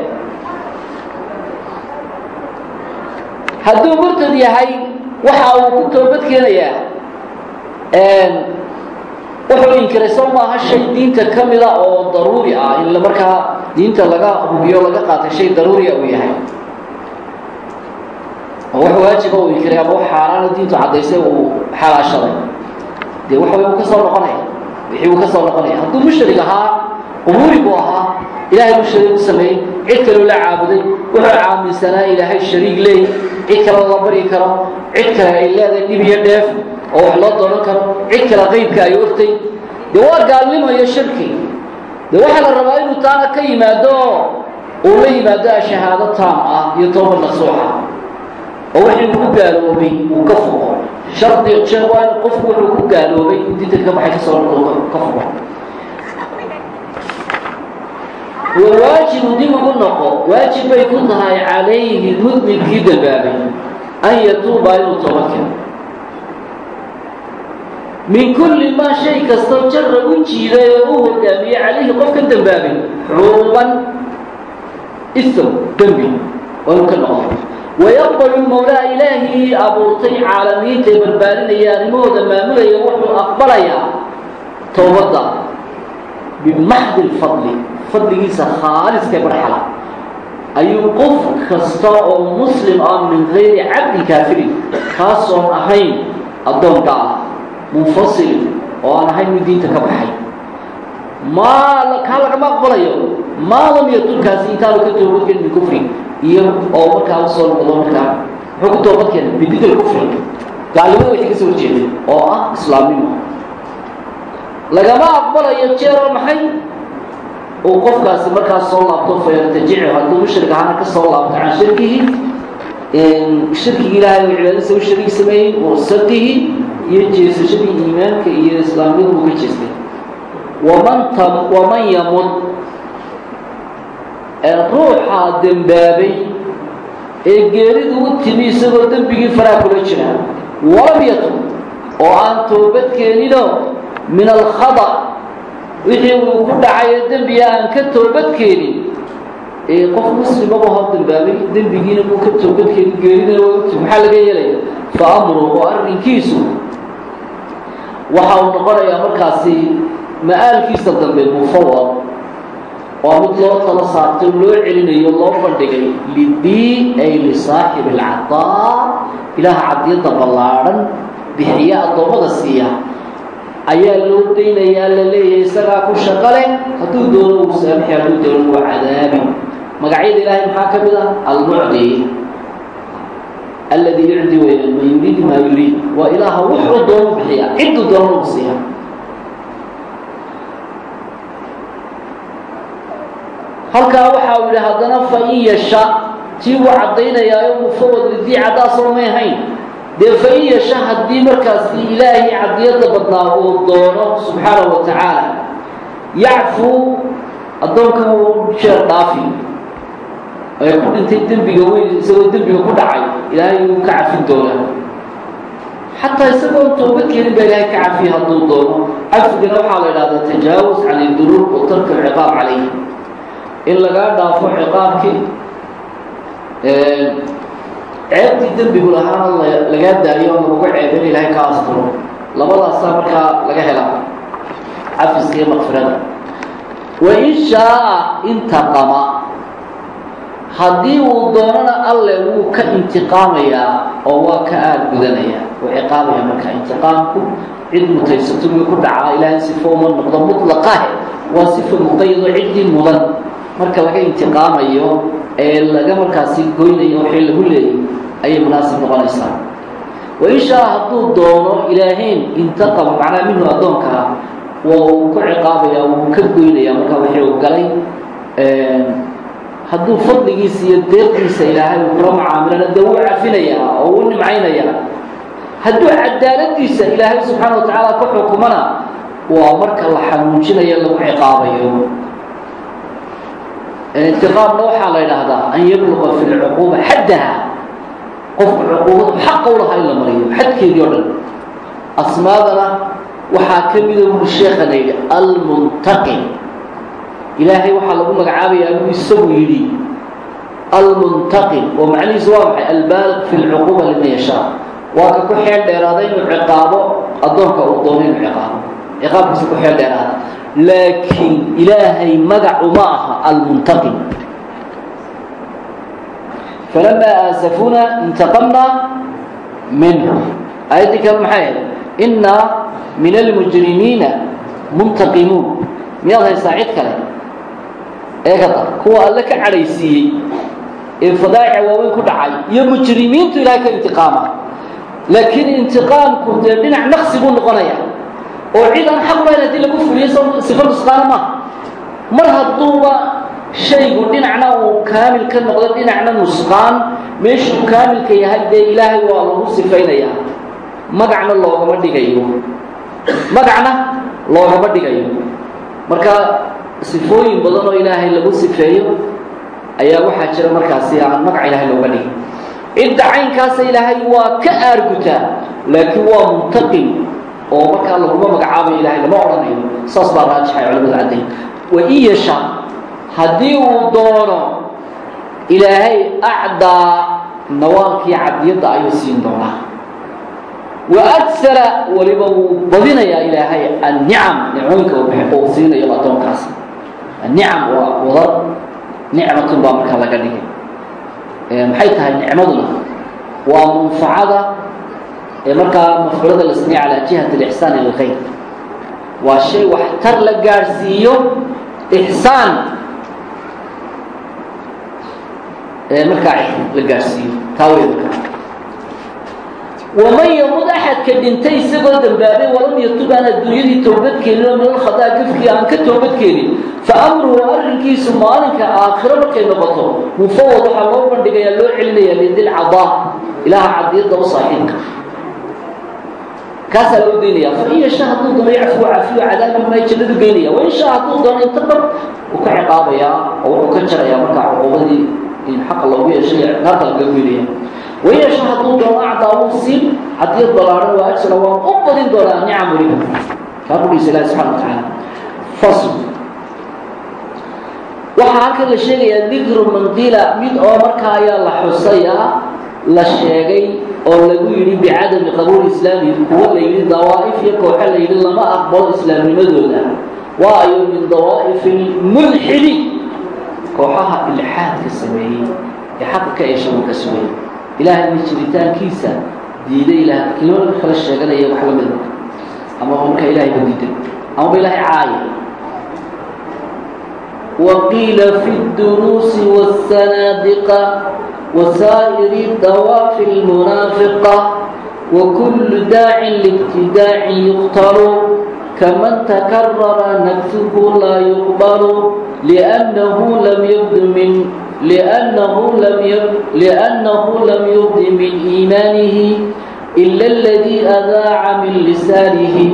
hadduu murtad yahay waxa uu ku toobad keenayaa wuxuu inkiray soo maaha shay diinta ka mida oo daruuri ah in markaa diinta laga hubiyo laga qaatay shay daruuriya uu yahay. Oo wax waajiba uu inkiray ama wax xaaraana diintu caddaysay uu xalaashaday. Dee waxa way uu ka soo noqonaya wixii uu ka soo noqonaya hadduu mushrig ahaa qubuuri buu ahaa ilaahay buu shariig u sameeyey cid kaleu la caabuday wuxuu caaminsanaa ilaahay shariig leey. Cid kale la baryi karo cid kale ay leedahay dhib iyo dheef oo wax loo dooran karo cid kale qaybka ay ortay. Dee waa gaalnimayo shirki. Dee waxaa la rabaa inuu taana ka yimaado uu la yimaado shahaado taam ah iyo tooba nasuuxa oo wixii uu ku gaaloobay uu ka fogo shardi sheeg waa in qofku wuxuu ku gaaloobay in diinta ka baxay ka soo noqdo ka fogo wawaajibu dib ugu noqo waajib bay ku tahay calayhi mudninkii dambaabay an yatuuba inuu tooba keeno min kulli maa shay kastoo jara u jiiday oo u hogaamiyey calayhi qof ka dambaabay xuuban ism dembi waa ka noqdo wayaqbalu mawlaa ilaahii abuurtay caalamiinta ee barbaarinaya arrimahooda maamulaya wuxuu aqbalayaa towbadda bimaxdi lfadli fadligiisa khaaliska barxala ayuu qof kasta oo muslim ah min gayri cabdin kaafirin kaasoon ahayn addoonka ah munfasilin oo aan ahayn mid diinta ka baxay. Maa kaa lagama aqbalayo maa lam yatulkaasi intaanu ka toobadkeen min kufri iyo oo markaa u soo noqdo markaa muxuu ku toobadkeena bididal kufri. Gaalnimada waxay ka soo horjeeda oo ah islaamnimo. Lagama aqbalayo jeero maxay uu qofkaasi markaas soo laabto fayartajicu hadduu mushrik ahaana ka soo laabto can shirkihi shirkigi ilaahay uu cibaadadiisa u shariig sameeyey warsadihi iyo jeesashadii iimaanka iyo islaamnimada uu ka jeestay. Waman t waman yamud ruuxaa dembaabay ee geeridu u timi isagoo dembigii faraa kula jira walam yatub oo aan toobadkeenino min alkhada wixii uu ku dhacay ee dembiga aan ka toobadkeenin ee qof muslimaba hor dembaabay dembigiina buu ka toobadkeenin geeridina waa uti maxaa laga yeelaya fa amruhu arrinkiisu waxa uu noqonayaa markaasi ma-aalkiisa dambe mufawad waa mid loo tala saartay loo celinayo loo bandhigay lidii ay lisaaxibi alcadaa ilaaha cadiyadda ballaadhan bixiya addoommada siiya ayaa loo daynayaa la leeyahay isagaa ku shaqo hadduu doono uu saamixi hadduu doono waa cadaabi magacyada ilaahay maxaa ka mid ah almucdi alladii yucdi weya man yuriid maa yuriid waa ilaaha wuxuu doono bixiya cidduu doono u siiya halkaa waxa uu yidhi haddana fa in yasha tii wuu caddaynayaayo mufawad lidii caddaasoo may ahayn dee fa in yasha haddii markaasi ilaahay cadiyadda badnaa uu doono subxaanahu wa tacaala yacfuu addoonkan uu jeer dhaafi. Ee ku dhintay dembiga weyn isagoo dembiga ku dhacay ilaahay uu ka cafin doonaa. Xataa isagoon toobad keenin baa ilaahay ka cafiya hadduu doono. Cafigana waxaa la idhahdaa tajaawuz can ildunuub wa tarka alciqaab calayh in lagaa dhaafo ciqaabkii ceebtii dembigu lahaana lagaa daayo ama lagu ceebin ilaahay ka asturo labadaasaa markaa laga helaa cafiska iyo makfirada wain shaaa intaqama haddii uu doonana alle wuu ka intiqaamayaa oo waa ka aad gudanaya. Uu ciqaabaya marka intiqaamku cid mutaysato miyuu ku dhacaa. Ilaahay sifo uma noqdo mutlaqahe waa sifa muqayado ciddii mudan. Marka laga intiqaamayo ee laga markaasi goynayo waxii lagu leeyay ayay munaasib noqonaysaa. Wain shaa hadduu doono ilaahayn intaqama macnaa minhu addoonkaa waa uu ku ciqaabaya wuu ka goynaya marka wixii galay hadduu fadligiisa iyo deeqiisa ilaahay uu kula mucaamilana dee wuu cafinayaa oo wuu nimcaynayaa hadduu cadaaladiisa ilaahay subxaana wa tacaala ku xukumana waa marka la xanuujinayo lagu ciqaabayo. Intiqaamna waxaa la yidhaahdaa an yabluqa fi lcuquuba xaddaha qofku cuquubadu xaqa u lahaa in la mariyo xadkeedii o dhan. Asmaadana waxaa ka mida buu sheekana yidhi almuntaqim ilaahay waxaa lagu magacaabayaa buu isagu yidhi almuntaqim oo macnihiisu waa maxay? Albaaliq fi lcuquba liman yashaa. Waa ka ku xeel dheeraada inuu ciqaabo addoonka uu doono inuu ciqaabo. Ciqaabkiisa ku xeel dheeraada laakiin ilaahay magacu ma aha almuntaqim falamaa aasafuna intaqamna minhu aayaddii kale maxay ahayd innaa min almujrimiina muntaqimuun miyaad haysaa cid kale eegada kuwa alle ka cadhaysiiyey ee fadaa'ica waaweyn ku dhacay iyo mujrimiintu ilahay ka intiqaama laakiin intiqaamku dee dhinac naqsi buu noqonaya oo cid aan xaq lahayn haddii lagu fuliyo sifa nusqaana maaha mar hadduuba shaygu dhinacna uu kaamil ka noqdo dhinacna nusqaan. Meeshuu kaamilka yahay dee ilaahay waa lagu sifaynayaa. Magacna loogama dhigayo. Magacna loogama dhigayo. Marka sifooyin badan oo ilaahay lagu sifeeyo ayaa waxaa jira markaasi aan magaca ilaahay looga dhigin. Cidda caynkaasa ilaahay waa ka aargutaa laakiin waa muntaqim oo markaa laguma magacaabayo ilahay lama odhanayo. Saas baa raajixay culamada caddayn wain yasha haddii uu doono ilaahay acdaa nawaalkii cabdiyadda ayuu siin doonaa. Wa agsara weliba wuu badinayaa ilaahay annicam nicmooyinka uu siinayo addoonkaas. Annicam waa wadar nicmatun baa markaa laga dhigay. Maxay tahay nicmaduna waa munfacada ee markaa mafcuulada la sameeye calaa jihat alixsaan ila lkhayr waa shay waxtar la gaadhsiiyo ixsaan ee markaa la gaadhsiiyo taa wey markaa waman yamud axadka dhintay isagoo dambaabay walam yatub aan adduunyadii toobadkeenin oo minal khadaa gafkii aan ka toobadkeenin fa amruhu arrinkiisu maalinka aakhiro markay noqoto mufawad waxaa loo bandhigayaa loo celinaya lidil cadaa ilaaha cadiyadda u saaxiibka. Kaasaa loo geynaya fain yasha hadduu doono yacfuu cafiyo cadaaban may jannadu geynaya wain sha hadduu doono intaqab uu ka ciqaabayaa oo wuxuu ka jarayaa markaa cuquubadii in xaqa loogu yeeshay naarta laga goynaya wain yasha hadduu doono acdaa hadiyad ballaaran waa ajra waan u badin doonaa nicam weliba. Kaa kudhiisa ilahi subxana wa tacaala fasl. Waxaa halkan la sheegayaa dikru mandila mid oo markaa ayaa la xusayaa la sheegay oo lagu yidhi bicadami qabuul islaami kuwo la yidhi dawaa'if iyo kooxo la yidhi lama aqbalo islaamnimadooda. Waayo min dawaa'ifi lmulxidi kooxaha ilxaadka sameeyey ee xaqa ka eeshagu ka sugay ilaahayna jiritaankiisa diiday ilaah kelimada kala sheeganaya wax la mida amaba markaa ilahayba diiday amaba ilaahay caaya وقيل في الدروس والسنادقة وسائر الدوافي المنافقة وكل داع لابتداع يختار kaman takarara nafsuhu laa yuqbalu liannahu lam yubdi min liannahu lam liannahu lam yubdi min iimaanihi ila aladii adaaca min lisaanihi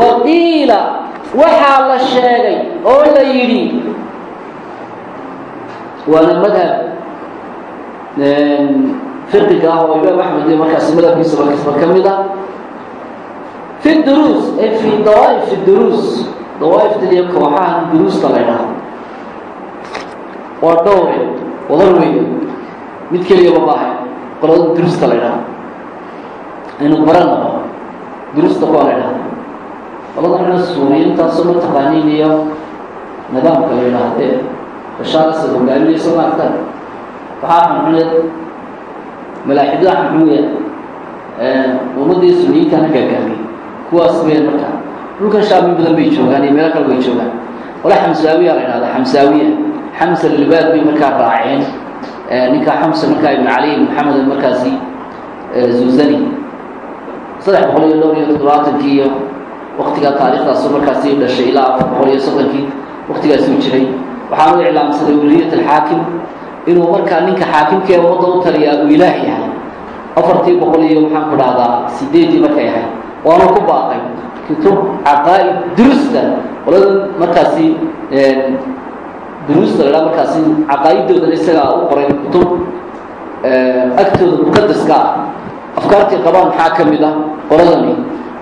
wa qiila waxaa la sheegay oo la yidhi waana madhab fiqiga ah oo imaam axmed iyo markaasi madhabkiisa markasba ka mid ah fi duruus e fi dawaaif duruus dawaaifta iyo kooxaha duruusta la ydhaha waa dhowre wadar weyn mid keliyaba maaha qolada duruusta la ydhaha aynu baranaba duruusta kuwa la ydhaha qoladan suuriyiintaasoo ma taqaaniin iyo nidaamka la yidhaahdee bashaarasa hogaaminayso maartan waxaa xunxuneed malaaxidada xunxunya ummaddii suniyiintana gaagaamiyey kuwaas ween marka. Dhulkan shaamin badan bay joogaan iyo meelo kale bay joogaan. Qola xamsaawiya la yidhahda xamsaawiya. Xamsa libaad bay markaa raaceen. Ninka xamsa markaa ibn cali maxamed markaasi zuzani. Saddex boqol iyo dhowr iyo toddobaatankii iyo waktigaa taariikhdaasu markaasi dhashay ilaa afar boqol iyo soddonkii waktigaasuu jiray. Waxaanu iclaamsaday weliyat alxaakim inuu markaa ninka xaakimkee ummadda u taliyaa uu ilaah yahay afartii boqol iyo maxaan ku dhahdaa sideeddii markay ahayd waanu ku baaqay. Kutub caqaa'id duruusta. Qolada markaasi duruusta ladhaa markaasi caqaa'idoodana isagaa u qoray kutub agtooda muqadaska ah. Afkaartii qabaan maxaa ka mid ah qoladani?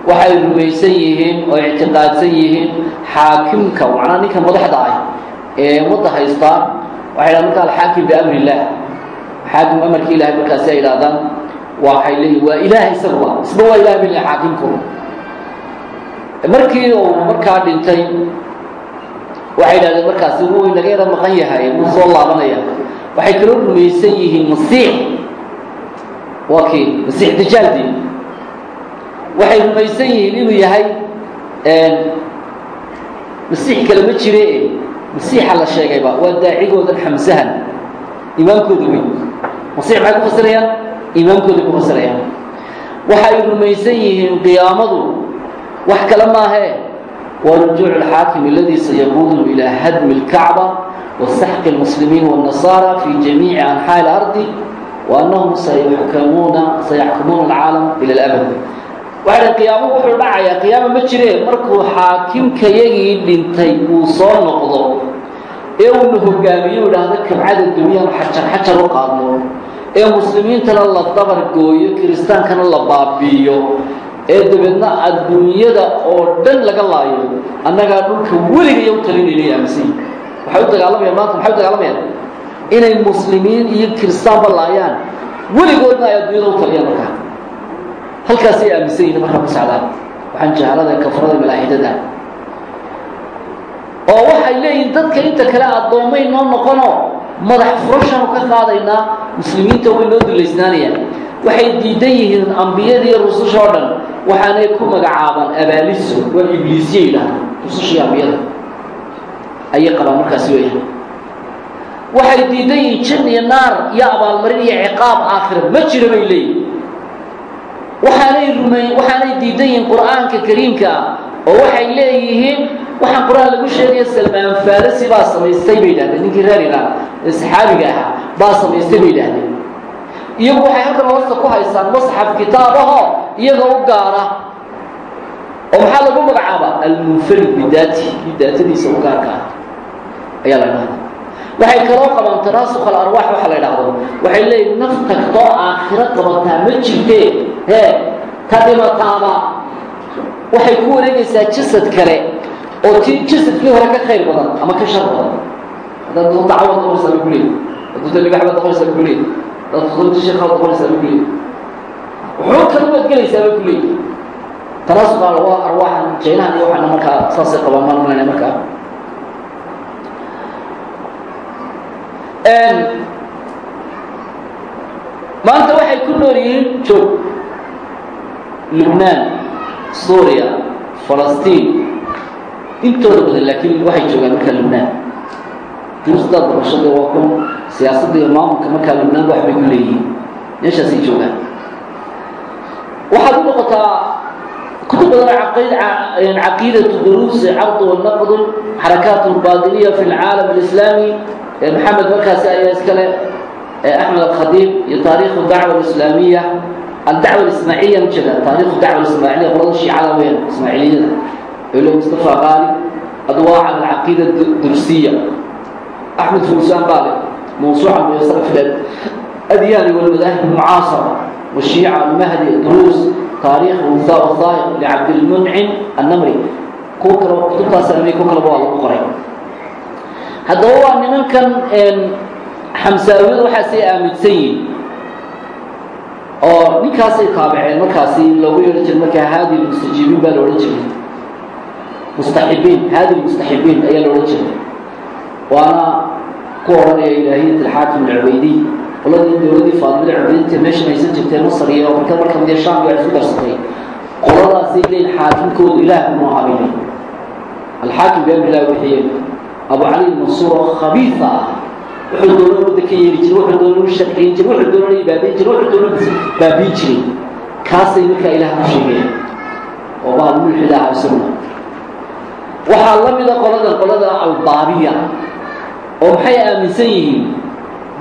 Waxay rumaysan yihiin oo ictiqaadsan yihiin xaakimka. Macnaa ninka madaxda ah ee ummadda haystaa waxay dhahan marka alxaakim biamri illaah xaakim amarkii ilahay markaasi ay idhahdaan waxay leeyihiin waa ilaah isaguba isba waa ilaah bil xaakimku. Markii uu markaa dhintay waxay idhahdeen markaasi wuu inaga yara maqan yahay wuu soo laabanaya. Waxay kaloo rumaysan yihiin masiix. Waa kii masiix dajaaldi waxay rumaysan yihiin inuu yahay masiix kale ma jire masiixa la sheegayba waa daacigoodan xamsahan. Imaamkooda wey masiix maxay ku fasirayaan imaamkooday ku fasirayaan waxay rumaysan yihiin qiyaamadu wax kale maahee waa rujuuc alxaakim aladi sayaquudu ilaa hadmi اlkacba wasaxqi اlmuslimiin wالnasaara fi jamiici anxaaءi اlardi waannahum sayaxkumuuna sayaxkumuuna alcaalam ila alabad waxay dhahen qiyaamuhu wuxuu dhacayaa qiyaama ma jire markuu xaakimkayagii dhintay uu soo noqdo ee uuna hogaamiyo idhaahdo kabcada duniyaan xajar xajar u qaadno ee muslimiintana la dabar gooyo kiristaankana la baabi'iyo ee dabeedna adduunyada oo dhan laga laayo annagaa dhulka weligaya u talinayna aaminsan waxay u dagaalamayaan maanta maxay u dagaalamayaan inay muslimiin iyo kiristaanba laayaan weligoodna ay adduunyada u taliyaan markaa halkaasay aaminsan yihiin ku socdaan waxaan jahalada kafarada malaaxidada oo waxay leeyihiin dadka inta kale addoommay noo noqono madax furashaanu ka qaadaynaa muslimiinta way noo dullaysnaanayaan waxay diidan yihiin ambiyadii rususha oo dhan. Waxaanay ku magacaabaan abaaliso waa ibliisye yidhaahda rusushii ambiyada. Ayay qabaan markaasi weeyaan waxay diidan yihiin jin iyo naar iyo abaalmarin iyo ciqaab aakhira. Ma jira bay leeyihiin waxaanay rumey waxaanay diidan yihiin qur'aanka kariimka. ah oo waxay leeyihiin waxaan qur'aan lagu sheegaya salmaan farisi baa samaystay bay yidhahdeen ninkii iraan ee saxaabiga ahaa baa samaystay bay yidhahdeen. Iyagu waxay halkan hoosta ku haysaan masxaf kitaabaho iyaga u gaara. Oo maxaa lagu magacaabaa almunfarid bidaati kii daatadiisa u gaarka ah. Ayaa la dhahda waxay kaloo qabaan tanaasuk alarwaax waxa la idhaahdo waxay leeyihiin naf tagtoo aakhiro qabataa ma jirtee? Hee ta dhimataaba waxay ku wareegaysaa jasad kale oo ti jasadkii hore ka khayr badan ama ka shar badan. Haddaad dacwad noqonaysaa bay kuleeyi hadduuta libaxbaad noqonaysaa bay kuleeyi haddaad khudubta sheekhaad noqonaysaa bay kuleeyi wuxuu kale waad gelaysaa bay kuleeyi tanaasuq arwaaxan jaynahan iyo waxaana markaa saasay qabaan maan malanaya markaa. Maanta waxay ku nool yihiin joog. Lubnaan suuriya falastiin intooda badan laakiin waxay joogaan markaa lubnaan. Durustaad barashada waa kun siyaasadda iyo maamulka markaa lubnaan wax bay ku leeyihiin. Meeshaasay joogaan. Waxaad u noqotaa kutub badan aqid caqiidatu duruus caqd wanaqd xarakaat lbaadiniya fi lcaalam alislaami. Maxamed markaasi ayaa iskale axmed alkhadiib iyo taarikhu dacwa adacwa ismaaciiliya ma jeeda taariikhu dacwa ismaaciiliya qolada shiicada weyn ismaaciiliyada elo mustafa qaali adwaaca alcaqiida dursiya axmed fursaan baa mawsuuca muyasara fi adyaani walmadaahib almucaasara washiica almahdi duruus taariikh wathaa'iq licabdilmuncim annamri kuwa kale kutubtaas kuwa kaleba waa lagu qoray haddaba waa nimankan xamsaawiyadu waxaasay aaminsan yihiin oo ninkaasay taabaceen markaasi loogu yeedhan jiray markaa haadi lmustajiibiin baa la odhan jiray. Mustaxibiin haadi lmustaxibiin ayaa la odhan jiray. Waana ku odhanaya ilaahiyat alxaakim alcubeydiy qoladii dowladdii faadimada cubeydinta meeshan haysan jirtee masar iyo marka marka mid shaam iyo isku darsatay qoladaasay leeyihiin xaakimkoodu ilaah kuma ahabay alxaakim biamrilah wixiyeen abu cali mansuur oo khabiisa ah wuxuu doona wadda ka yeeli jiray wuxuu doona u sharciyin wuxuu doona ibaadayn jiray wuxuu doona baabiin jiray. Kaasay markaa ilaah ku sheegeen. Oo baa mulxid ah isaguna waxaa la mida qoladan qolada albaabiya. Oo maxay aaminsan yihiin?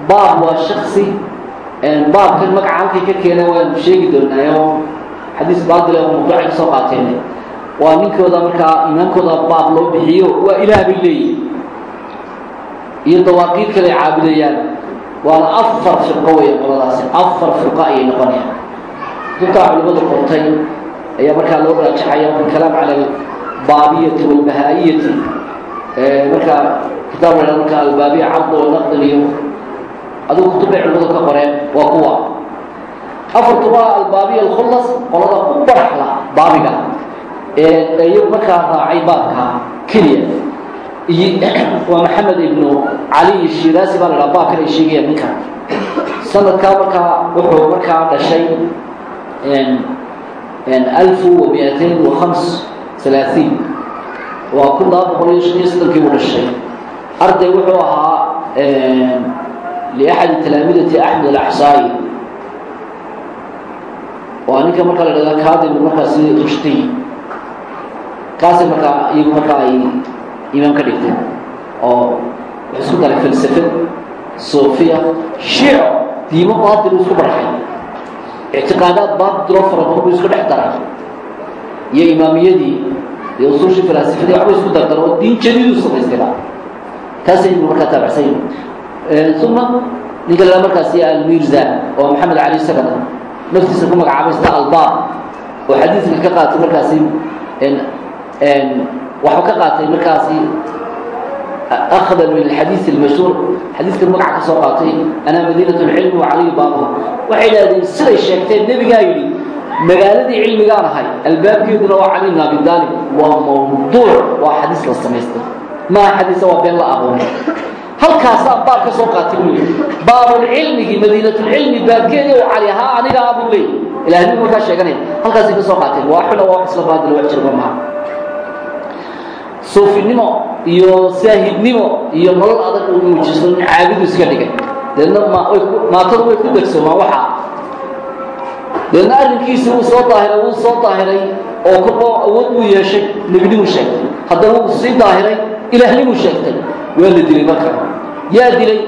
Baab waa shaksi baabkan magaca halkay ka keeneen waanu sheegi doonaa oo xadiis baadile oo mawduucay ka soo qaateen waa ninkooda markaa iimaankooda baab loo bixiyo. Waa ilaah bay leeyihiin iyo dawaaqiid kale caabudayaan. Waana afar firqo weya qoladaasi. Afar firqo ayay noqonayaan. Dadkaa culimmadu qortay ayaa markaa loo raajaxaya kalaam cala albaabiyati walbahaa'iyati markaa kitaab la marka albaabiya cabd wanaqdin iyo adigu kutubay culimadu ka qoreen waa kuwa. Afartuba albaabiya alkhullas qolada ku baraxla baabiga. Ee iyagu markaa raacay baabka keliya waa maxamed ibnu cali shiraasi baa la dhaha baabkan ay sheegayaan ninka sanadkaa markaa wuxuu markaa dhashay alfu wa miatain wa khams halaaثiin waa kun laba boqol iyo shan iyo soddonkii buu dhashay. Arday wuxuu ahaa liaxadi talaamidati axmed alaxsaayi waa ninka markaa la dhahda kadim markaasi rushdiy kaasi markaa iyagu markaa ay imaam ka dhigteen oo wuxuu isku daray falsafad sofiya shiico diimo baadil uu isku barxay. Ictiqaadaad baadiloo fara badan buu isku dhex daray iyo imaamiyadii iyo usuushii falaasifadii waxbuu isku dardar oo diin jadiiduu samaystayba kaasay igu markaa taabacsan uma ninka laa markaasi almirza oo maxamed cali sagada naftiisa ku magacaabay sida albaab oo xadiidka ka qaatay markaasi waxuu ka qaatay markaasi akhdan min alxadiis almashhuur. Xadiiskan magac ka soo qaatay anaa madiinat lcilmi wacaliy baabuhu waxay idhahdeen siday sheegteen nebigaa yidhi magaaladii cilmigaan ahay albaabkeeduna waa cali ibn abi daalib waa mawduuc waa xadiis la samaystay maaha xadiisa waa been la abuuray. Halkaasaan baab ka soo qaatay buu yidhi baabulcilmigii madiinatulcilmi baabkeedii oo cali ahaa anigaa abuu leey ilaahnimu markaa sheeganaya halkaasay ka soo qaateen waa suufinimo iyo saahidnimo iyo nolol adag uu muujisto nin caabidu iska dhigay. Deedna maatadu way ku degsoomaan waxaa deedna arrinkiisii wuu soo daahiray wuu soo daahiray oo kordhoo awood buu yeeshay nebinimuu sheegtay. Haddana wuu sii daahiray ilaahnimuu sheegtay. Waa la dilay marka. Yaa dilay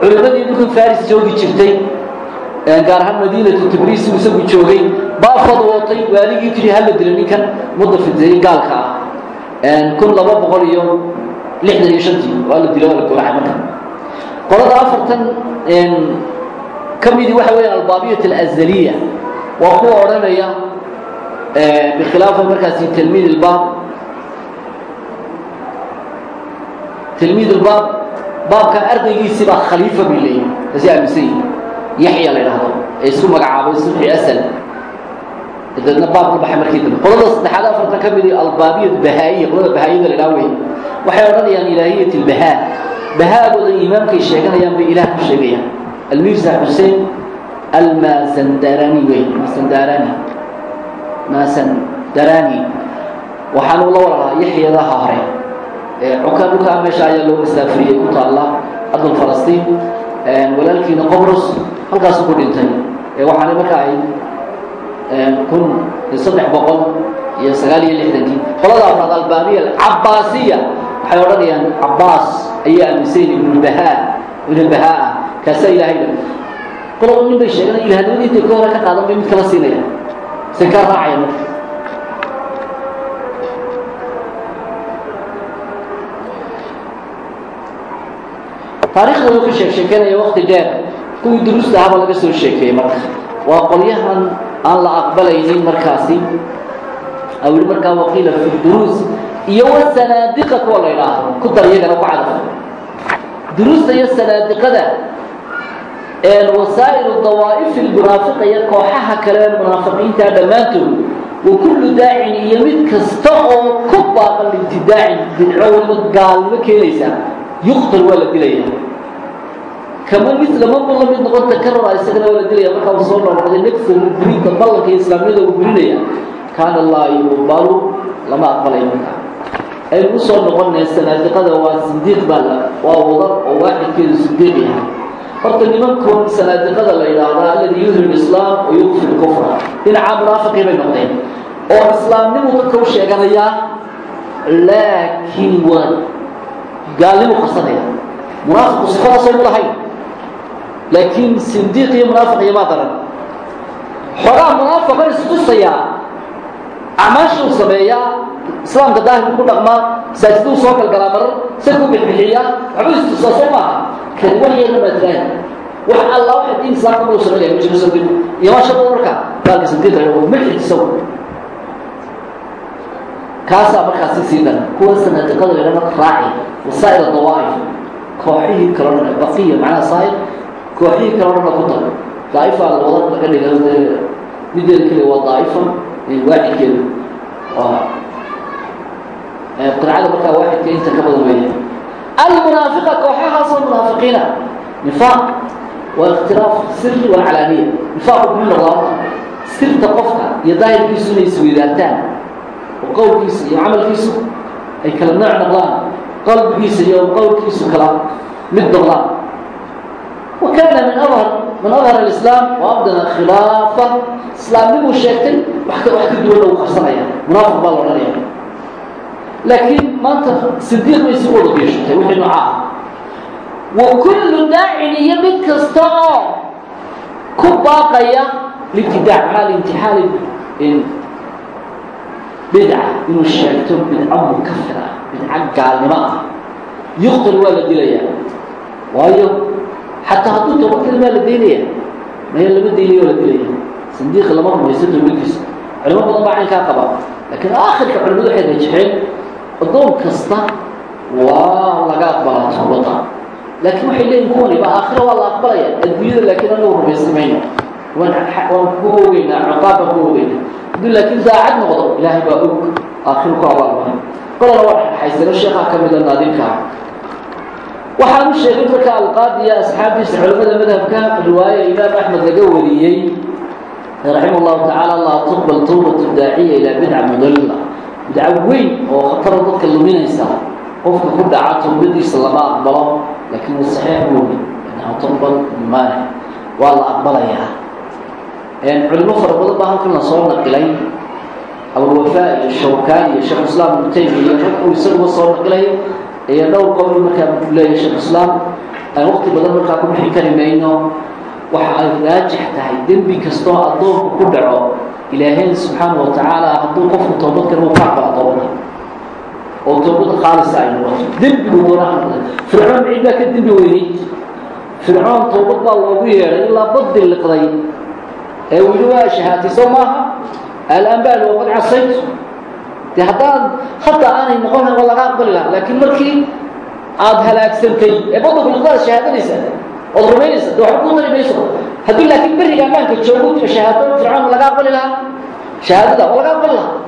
culimmadii dhulkan faris joogi jirtay gaar ahaan madiinatu tibriis uu isagu joogay baa fadwootay waaligii tiri hala dilay ninkan mudda fideeyey gaalka ah kun laba boqol iyo lixdan iyo shantii. Waa la dila waa la gowracay marka. Qolada afartan ka midii waxa weeyaan albaabiyat alazaliya. Waa kuwa odhanaya bikhilaafa markaasi tilmiid ilbaab tilmiid ilbaab baabka ardaygiisii baa khaliifa bay leeyihiin kasi aaminsan yihiin la idhahdo ee isku magacaabay subxi asal deedna baab ka baxay markii dambe qolada saddexaad afartan ka mid albaabiyat bahaa'iya qolada bahaa'iyada la idhaha wey waxay odhanayaan ilaahiyat albahaa bahaagooda iimaamkay sheeganayaan bay ilaah ku sheegayaan almirza xuseen almasandarani wey masandarani masandarani waxaanu la walahaa yaxyadaha hore cuka dhulkaa meesha ayaa loo masaafiriyey ku taalla ardul falastiin walaalkiina qobrus halkaasu ku dhintay waxaana marka ay kun saddex boqol iyo sagaal iyo lixdankii. Qolada afraad albaniya cabaasiya waxay odhanayaan cabaas ayaa aaminsayn ibnulbahaa ibnulbahaa ah kaasaa ilaahayda qolada nin bay sheegan ilaahnimadii intay ka hore ka qaadan bay mid kala siinaya se kaa raacaya marka taarikhda uu ka sheeg sheekeynaya wakti dheer kuwii duruusta ahaba laga soo sheekeeyey marka. Waa qolyahan aan la aqbalaynin markaasi. Yihi markaa waqiila fi duruus iyo wasanaadiqa kuwa la idhaahdo ku dar iyagana ku cadaf duruusta iyo sanaadiqada wasaa'ilu dawaa'ifi lmunaafiqa iyo kooxaha kale munaafiqiinta dhammaantood wa kullu daacin iyo mid kasta oo ku baaqan libtidaacin bidco waliba gaalnimo keenaysa yuqtal waa la dilaya kama mila mabu la mid noqon takarara isagana waa la dilaya markaa uu soo noqnoqday nafsahu burinta ballanka iyo islaamnimada uu burinaya kaana laa yuqbalu lama aqbalay markaa aynu u soo noqonay sanaadiqada waa sindiiq baa waa wadar oo waaxidkeedu sindiiq yahay horta nimankoon sanaadiqada la yidhaahdaa alladii yuhri islaam wa yukfi kufra. Dhinaca munaafiqii bay noqdeen oo islaamnimu dadka u sheeganayaa laakiin waa gaalnimu qarsanaya munaafiqu sifadaasay u laakiin sindiiq iyo munaafiq iyo maa daran. Xoogaa munaafiqa iskusayaa acmaasha uu sameeyaa islaamka daahirku ku dhaqmaa masaajiduu soo galgalaa marar sadku bixbixiyaa waxbuu istusaa maaha. Kan waxyeelna maa jiraan wax alla waxa diin islaamka uu sameeyaa majlisadin iyo maashada marka gaalka sindiiqa oo kaasaa markaasi sii dan kuwa sanaadiqada la marka raaci wasaa'il dawaa'if kooxihii kaloo baqiya macnaha saa'ir kooxihii kaloo dhan ku dar daa'ifa la wada laga dhiga mideeda kale waa daa'ifa waaxidkeeda waa qiracada markaa waaxidka inta ka badan weeye almunaafiqa kooxahaasoo munaafiqiina. Nifaaq waa ikhtilaaf siri walcalaaniya nifaaqu muxuu noqdaa sirta qofka iyo daahirkiisu inay isweydaartaan oo qowlkiisa iyo camalkiisu ay kala nooc noqdaan qalbigiisa iyo qowlkiisu kala mid noqdaan wa kaana min adhar min adhar alislaam wa abdana khilaafa islaamnimuu sheegtay wax ka wax ka duwan lagu qarsanaya munaafiq baa la odhanaya laakiin maanta sidiiq bay si wada geeshatay wixii noocaa wa kullu daacin iyo mid kasta oo ku baaqaya libtidaac maxaa liimtixaali bidca inuu sheegto bidca mukafir ah bidca gaalnimo ah yuqtal waa la dilayaa waayo xataa hadduu toobad kale maa la daynaya maya lama daynayo waa la dilaya sandiiqi lama rumayso towbadiisa culimo badan baa caynkaa qaba laakiin aakhirka culimadu waxay rajaxeen addoon kasta waa laga aqbalaa toobadda laakiin waxay leeyihiin kuwani ba aakhira waa la aqbalaya adduunyada laakiin anagu rumaysan mayno waan waan ku oogeynaa ciqaab baan ku oogeynaa hadduu laakiin daacad noqdo ilaahay baa og aakhiru ku abaalmaray qolana waa dhexaysano sheekhaa ka mida naadinkaa waxaanu sheegay marka alqaadiya asxaabtiisa culamada madhabka riwaaya imaam axmed laga wariyey raximah llahu tacaala laa tuqbal tawbatu daaciya ilaa bidca mudalla. Bidca weyn oo khatara dadka luminaysa qofka ku dhaca tawbadiisa lama aqbalo laakiin waa saxiix wogi annaha tuqbal bimaanic waa la aqbalayaa. Culimo fara badan baa halkan la soo naqilay. Abulwafaa iyo shawkaan iyo sheekh islaam ibnu taymiya rag uu isaguba soo naqilay iyo dhowr qowl markaa leeyahay sheekh islaam aan waqti badan markaa ku bixi kari mayno. Waxa ay raajix tahay dembi kastoo addoonku ku dhaco ilaaheen subxaana wa tacaala hadduu qofku toobad kale uu ka aqbala oo toobada khaalisa ay noqoto dembigu doonaha fircoon cid baa ka dembi weynayd fircoon toobad baa loogu yeedhay ilaa baddi liqday. Ee wili waa shahaatay soo maaha? Alanbaal waqad casayt de haddaan hadda aanay noqonayn waa laga aqbali lahaa laakiin markii aada halaagsantay ee badda kuliqdaada shahaadanaysa ood rumaynaysa de waxba kuu tari mayso haddii laakiin beriga ammaanka joogo shahaado fircoon laga aqbali lahaa shahaadada waa laga aqbali lahaa.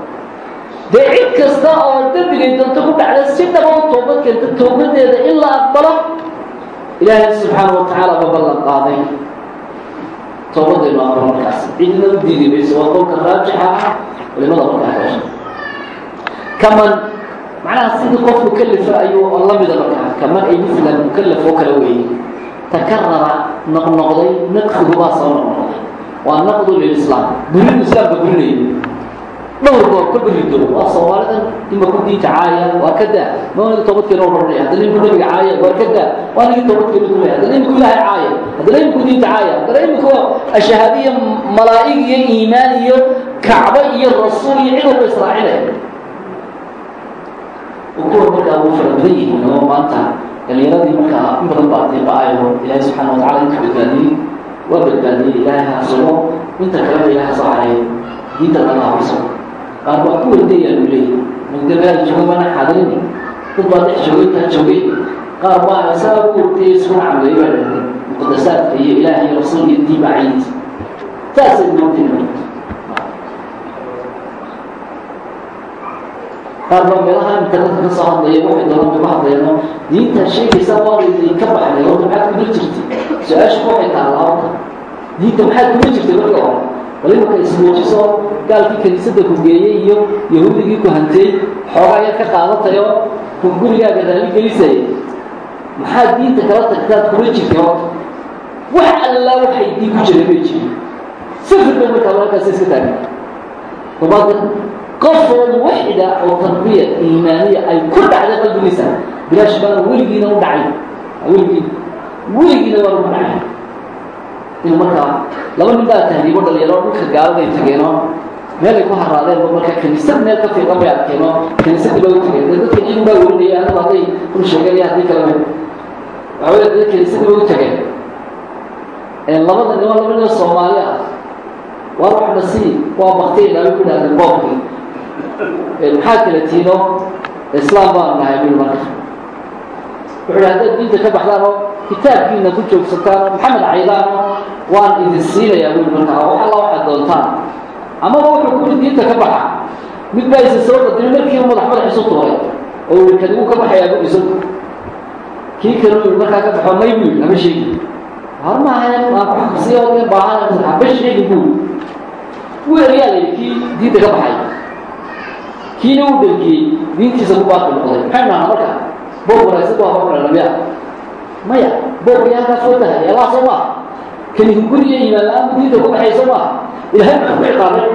Dee cid kasta oo dembigay doonto ku dhacda si dhaba u toobad keenta toobadeeda in la aqbalo ilaahay subxaana wa tacaala ba ballan qaaday. Toobadaynu aqbalo markaas cidna u diidi mayso waa qowlka raajixa ah culimada markaa kaman macnaha sidii qof mukalifa ayuu la mida markaa kaman ay mislan mukalaf oo kale weeye takarara noqnoqday naqsigu baa soo noqnoqday waa naqdu lilislaam burinu islaamka burinayo dhowr goor ka berido waa soomaalidan ima ku diinta caaya waa ka daa ma aniga toobadkeena oranaya haddana imku nabiga caaya waa ka daa waa aniga toobadkeena dumaya haddana imku ilaahay caaya haddana imku diinta caaya haddana imku ashahaadiya malaa'ig iyo iimaan iyo kacbo iyo rasuul iyo cid walba israacinaya kuwa markaa ugu fara badan yihiin oo maanta dhalinyaradii markaa in badan baa diiba-ayo ilaahay subxaana wa tacala inta badbaadiyey waa badbaadiyey ilaahay ha sugo inta kalena ilahay ha soo xareeyo diinta alla habiso qaar waa ku wardayaan uu leeyahy magdamaal jooga mana xaadirini dad baa dhex joogay intaa joogay. Qaar baa saa ugu wardayay isku nacamleey baa dhahay muqadasaadka iyo ilaah iyo rasuul iyo diin baa cayinta saasay moogtay qaar baa meelaha internetka ka soo hadlaya waxay doonaan uga hadlayaan diintaa sheegaysaa waa laydin ka baxday horta maxaad kuma jirtay? Su'aasha waxay taallaa horta diinta maxaad kuma jirtay marka hore? Bal imarka ismuujiso gaalkii kaniisadda ku geeyey iyo yahuudigii ku hantay xoogaa yar ka qaadatayo ku gurigaaga raali gelisaya maxaad diinta kala tagtaad kuma jirtay horta wax allaa waxay diin ku jiray may jirin sifir bay markaa halkaas iska taagan qofoo muwaxida oo tarbiya iimaaniya ay ku dhacday qalbigiisa bilaash baana weligiina u dhacay weligii weligiina waa ugu dhacay in markaa laba nin baa tahriibo dhalinyaro dhulka gaaladay tageenoo meel ay ku haraadeen markaa kaniisad meel ka fiiqan bay arkeenoo kaniisadii baa u tageen dee dadka ciidan baa werinaya anigu hadday run sheegeen iyo haddii kaleme waxa wey dee kaniisadii bay u tageen labada nin waa laba nin oo soomaali ah waa wax dhasi waa baktay ilaahay ku dhahdeen boobkii maxaa kala tiino? Islaam baanu nahay bui marka wuxuu hi haddaad diinta ka baxdaan oo kitaabkiina ku joogsataan oo maxamed caydaan oo waan idin siinayaa bui marka wax alla waxaad doontaan. Amaba wuxuu kuli diinta ka baxa. Mid baa isa soo qadimay markiiba madax madax isu tuuray. Oo ui kadibuu ka baxayaa bu isagu kii kale u markaa ka baxo may bu haba sheegi. Har maahayn aan kusiy baahan haba sheegi bu wuu eryaa la yidhi kii diinta ka baxay kiina uu dhalgiyey diintiisa ku baaqi noqday maxay nahaa marka boog wanaagsan bu habaanamiya maya boogkii halkaas soo tahay elaa soo maaha kani hunguriga imaan la'aan diinta ku baxay soo maaha ilahay maxaa ku ciqaabay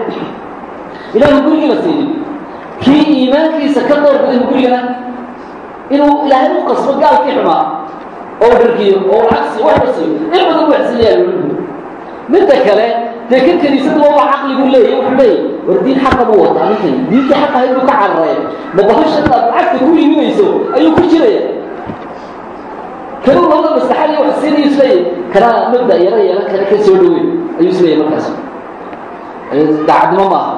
ilahay hungurigiina siinin kii iimaankiisa ka doorbiday hungurigana inuu ilaahay u qasbo gaalkii xumaa oo dhargiyo oo lacagsi waxba siiyo in badan waxsiiyaa midda kale dee kan kaniisada waa caqligu leeyahy wuxuu leeyahy war diin xaqa ma wata ninkan diinta xaqa buu ka cararaya ma bahashan aad lacagta ku iminayso ayuu ku jiraya kanuu labada maslaxad iyo wax siinayo isleeyahy kanaa mabda yara yeelan kale ka soo dhaweyn ayuu isleeyahy markaas. Daacadnimo maaha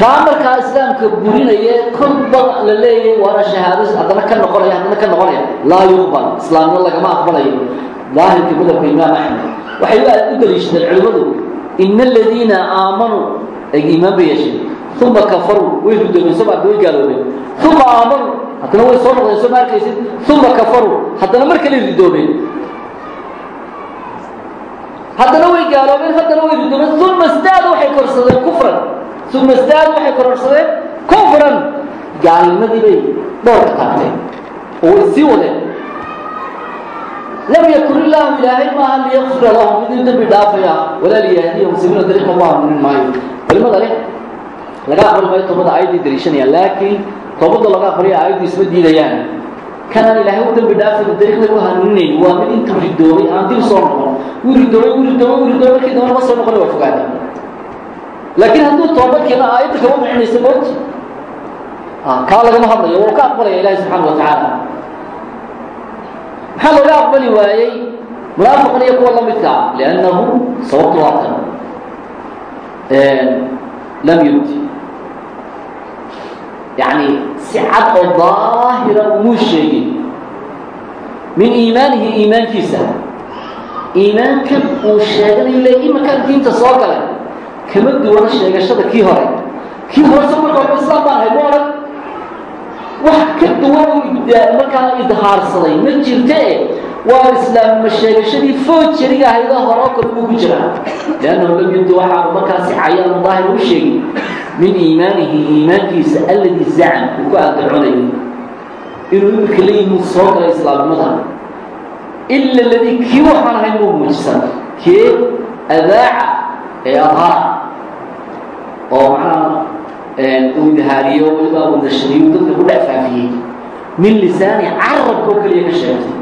kaa markaa islaamka burinaye kolba la leeyahay waana shahaado haddana ka noqonaya haddana ka noqonaya laa yuqbal islaamnimo lagama aqbalayo. Daahirka madhabka imaam axmed waxay u daliishadeen culimmadu ina aladiina aamanuu iimaan bay yeesheen uma kafaruu way ridoobeen soo way gaaloobeen uma aamanuu haddana way soo noqdeen soo ma arkaysid uma kafaruu haddana mar kale ridoobeen haddana way gaaloobeen haddana way ridoobeen uma sdaada waxay korsadeen kufran uma sdaad waxay kororsadeen kufran. Gaalnimadii bay dhowrka taagteen oo way sii wadeen lam yakun illaahu ilaahay maaha liyakfira lahum mid in dembi dhaafaya walaa liyahdiyahum sabiila dariiqa ma hanuunin maayo culimada leh laga aqbali maayo toobada aayaddii daliishanayaan laakiin toobada laga aqbaliya aayaddu isma diidayaan kanaan ilaahay u dembi dhaafay dariiqda ku hanuuninayn waa mid intuu ridoobay aan dib soo noqon wuu ridoobay wuu ridoobay wuu ridoobay markii dambana ma soo noqon waa fogaaday laakiin hadduu toobad keeno aayadda kama mixinaysa moogti kaa lagama hadlayo wuu ka aqbalaya ilahi subxaana wa maxaa looga aqbali waayey? Munaafiqan iyo kuwa la midka liannahu sababtu waa tan lam yubdi yani si cad oo daahira umuu sheegin. Min iimaanihi iimaankiisa. Iimaankan uu sheeganayo le imakaan diinta soo galay. Kama duwana sheegashada kii hore. Kii hore so marka horba islaam baan hay ma odhan wax ka duwan markaa idhaarsaday ma jirte? Waa islaamnimo sheegashadii foojariga ahayda hore oo kale buu ku jiraa. Liannahu lam waxaanu markaasi cayaan daahir u sheegin. Min iimaanihi iimaankiisa alladii zacam uu ku andacoonayay inuu imika la yimid soo galay islaamnimada. Ila ladii kii waxaan ahayn muu muujisan kee? Adaaca ee adhaara. Oo macnaha uu idhaariyo weliba uu nashriyo dadka ku dhex faafiyey min lisaani carabka oo keliya ka sheegtay.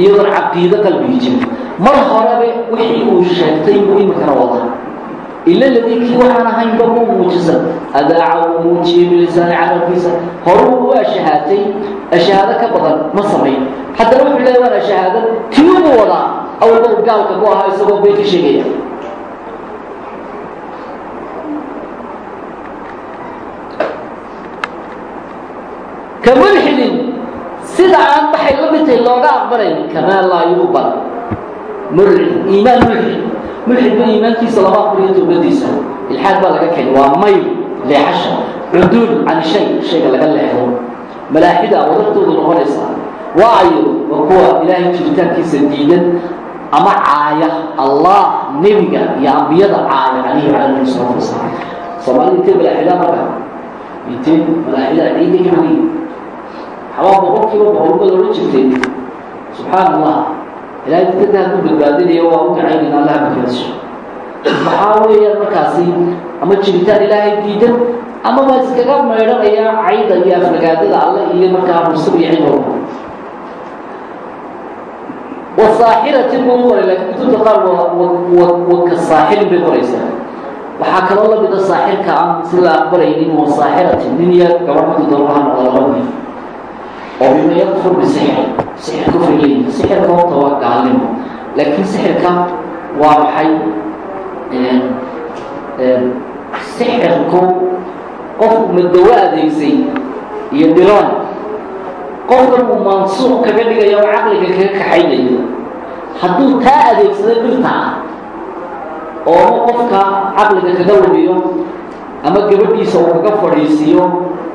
Iyadoon caqiido qalbigi jirin mar horebe wixii uu sheegtay buu imikana wada. Ila ladii kii waxaan ahaynba muu muujisan adaaca uu muujiyey bilisaani carabkiisa. Horuu u ashahaatay. Ashahaado ka badan ma samayn. Haddana wuxuu leeya waan ashahaado. Tii ubuu wadaa. Awalba u gaalka ku ahaa isagoo bay ka sheegaya ka mulxidin sida aan baxay la midtay looga aqbalayn? Kamaa laa yuqbal mulxid iimaan mulxid mulxidba iimaankiisa lama aqbaliyo towbadiisa ilxaad baa laga keenay. Waa mayl leexasha cuduul can shay shayga laga leexdo. Malaaxida wadartoodu noqonaysa waayo waa kuwa ilaahay jiritaankiisa diidan ama caaya. Allah nebiga iyo ambiyada caaya calayhi calayhi salaatu wasalaam soomaalida intee malaaxidaa marka intee malaaxidaa ciidda ka weyn xabaa boqol kiiba boqolba loola jirtay subxaan allah ilahay dadkada hadduu badbaadinayo waa u ducaynayna allah badbaadiso maxaa weeyaan markaasi ama jiritaan ilaahay diidan amaba iskaga maydhanaya cayda iyo aflagaadada alle iyo markaa mursab iyo cid walba wasaaxiratin buu qoray laakiin kutubta qaar waka saaxirin bay qoraysaa waxaa kaloo la mida saaxirka aan si la aqbalaynin wasaaxiratin nin iyo madu doonaha noqda labadii oo bima yakfur bisixir sixir kufri leeyihi sixirka horta waa gaalnimo laakiin sixirka waa maxay sixirku qofku madawo adeegsay iyo dhiroon qofkan uu mansuuq kaga dhigayo oo caqliga kaga kaxaynayo hadduu taa adeegsado birta ah oo qofka caqliga kaga lumiyo ama gabadhiisa uu kaga fadhiisiiyo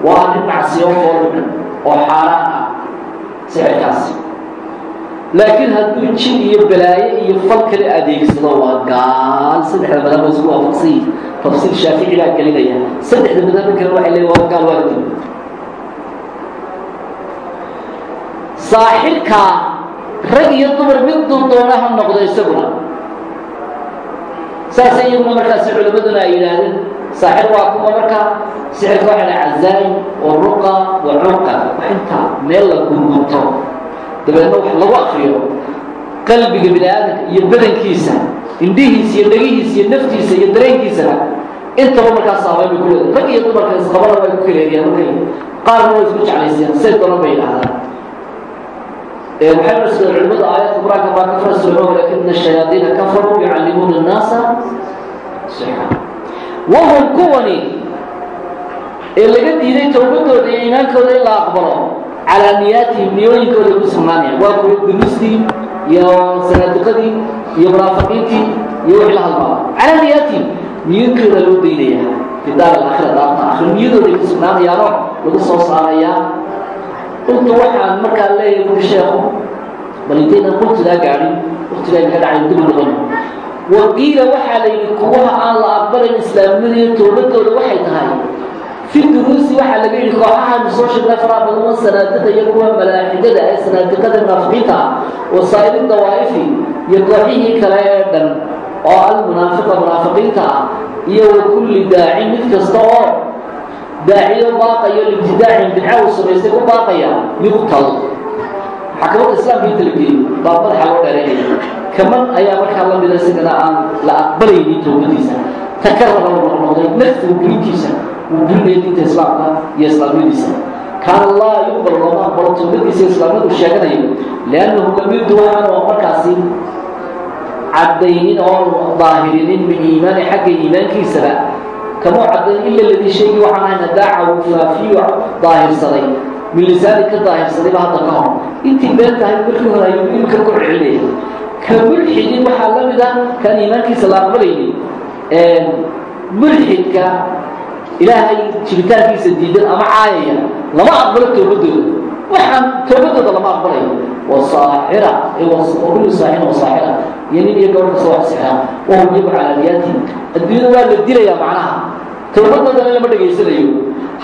waa arrin macsiyo foolxun oo xaaraan ah sixirkaasi laakiin hadduu jin iyo balaayo iyo fal kale adeegsado waa gaal. Saddexda madaba isku waafaqsan tafsiir shaafici baa gelinaya. Saddexda madaba kale waxay leeyihiin waa gaal waa dib saaxirka rag iyo dumar mid dundoona ha noqdo isaguna saas iyaguna markaasi culammaduna ay yidhaahdeen. Saaxir waa kuma marka sixirka waxaa la cazaay wa ruqa wa curqa wax intaa meel la gurgunto dabeedna wax lagu akriyo qalbiga bini aadamka iyo badankiisa indhihiisa iyo dhegihiisa iyo naftiisa iyo dareenkiisana intaba markaas saamayn bay ku leedahay. Rag iyo dumarka isqabana way ku kaleediyaan markay qaarna way isku jeclaysayaan. Say doona bay yidhahdaan waxay cusbeen culimada aayadka qur'aanka baa calaa niyaatihim niyooyinkooda ku sugnaanaya lagu soo saarayaa qultu waxaan markaa leeyahay buri sheekhu bal intaynan qultidaa gaadhin waqtigaa ka dhacay dib noqon waqiila waxaa la yidhi kuwaha aan la aqbalayn islaamnimadiiyo toobadooda waxay tahay fi duruusi waxaa laga yidhi kooxahaanu soo sheegnay faraha badan sanaadiqa iyo kuwa malaaxidada ee sanaadiqada munaafiqiinta ah dawaa'ifi iyo kooxihii kale ee dhan oo almunaafiqa munaafiqiinta ah iyo wa kulli daacin mid kasta oo daaciyo baaqayo libtidaacin bidca samaystay ku baaqaya yuqtal maxkamadda islaamka inta la geeyo baa madaxa loo dheeraynaya kaman ayaa markaa la mida isagana aan la aqbalaynin towbadiisa takarara noqnoqday nafsigu gelintiisa uu burinaya diinta islaamka iyo islaamnimadiisa kaana laa yuqbal looma aqbalo towbadiisa islaamnadu sheeganayo liannahu lam yubdi waxaan oo markaasi caddaynin oo daahirinin min iimaani xagga iimaankiisaba kama caddayn ila ladii shaygii waxaan ahayna daaca uu faafiyo daahirsaday min lisaani ka daahirsadayba hadda ka hor intii been tahay markii hore ayuu imika ku celinaya ka mulxidin waxaa la mid a kaan iimaankiisa la aqbalaynin mulxidka ilaahay jiritaankiisa diidan ama caayaya lama aqbalo toobadooda waxaan toobadooda lama aqbalayo wasaaxira kullu saaxira wasaaxira iyo nin iyo gabadh kasta wax sixra wahum yagu calaa niyaatihim adduunyada waa la dilayaa macnaha towbadoodana lama dhegaysanayo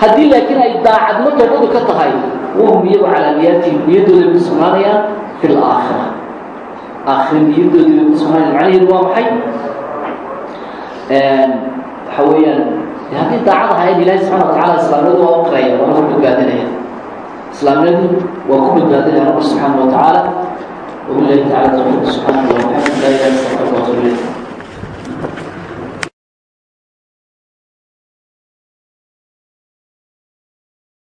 haddii laakiin ay daacadnimo toobadu ka tahay wahum iyagu calaa niyaatihim niyaddooday ku sugnaanayaan fi laakhira aakhira niyaddoodii bay ku sugnaanayaan macnaheedu waa maxay waxa weeyaan haddii daacad ahayd ilaahi subxana watacala islaamnadu waa u qiraya waa ku badbaadinaya islaamnadu waa ku badbaadinaya rabbi subxaana wa tacaala. Wabillahi tacala tawfiiq. Subxaanahu wa taala. La ilaha illa anta astaghfiruka wa atuubu ilayk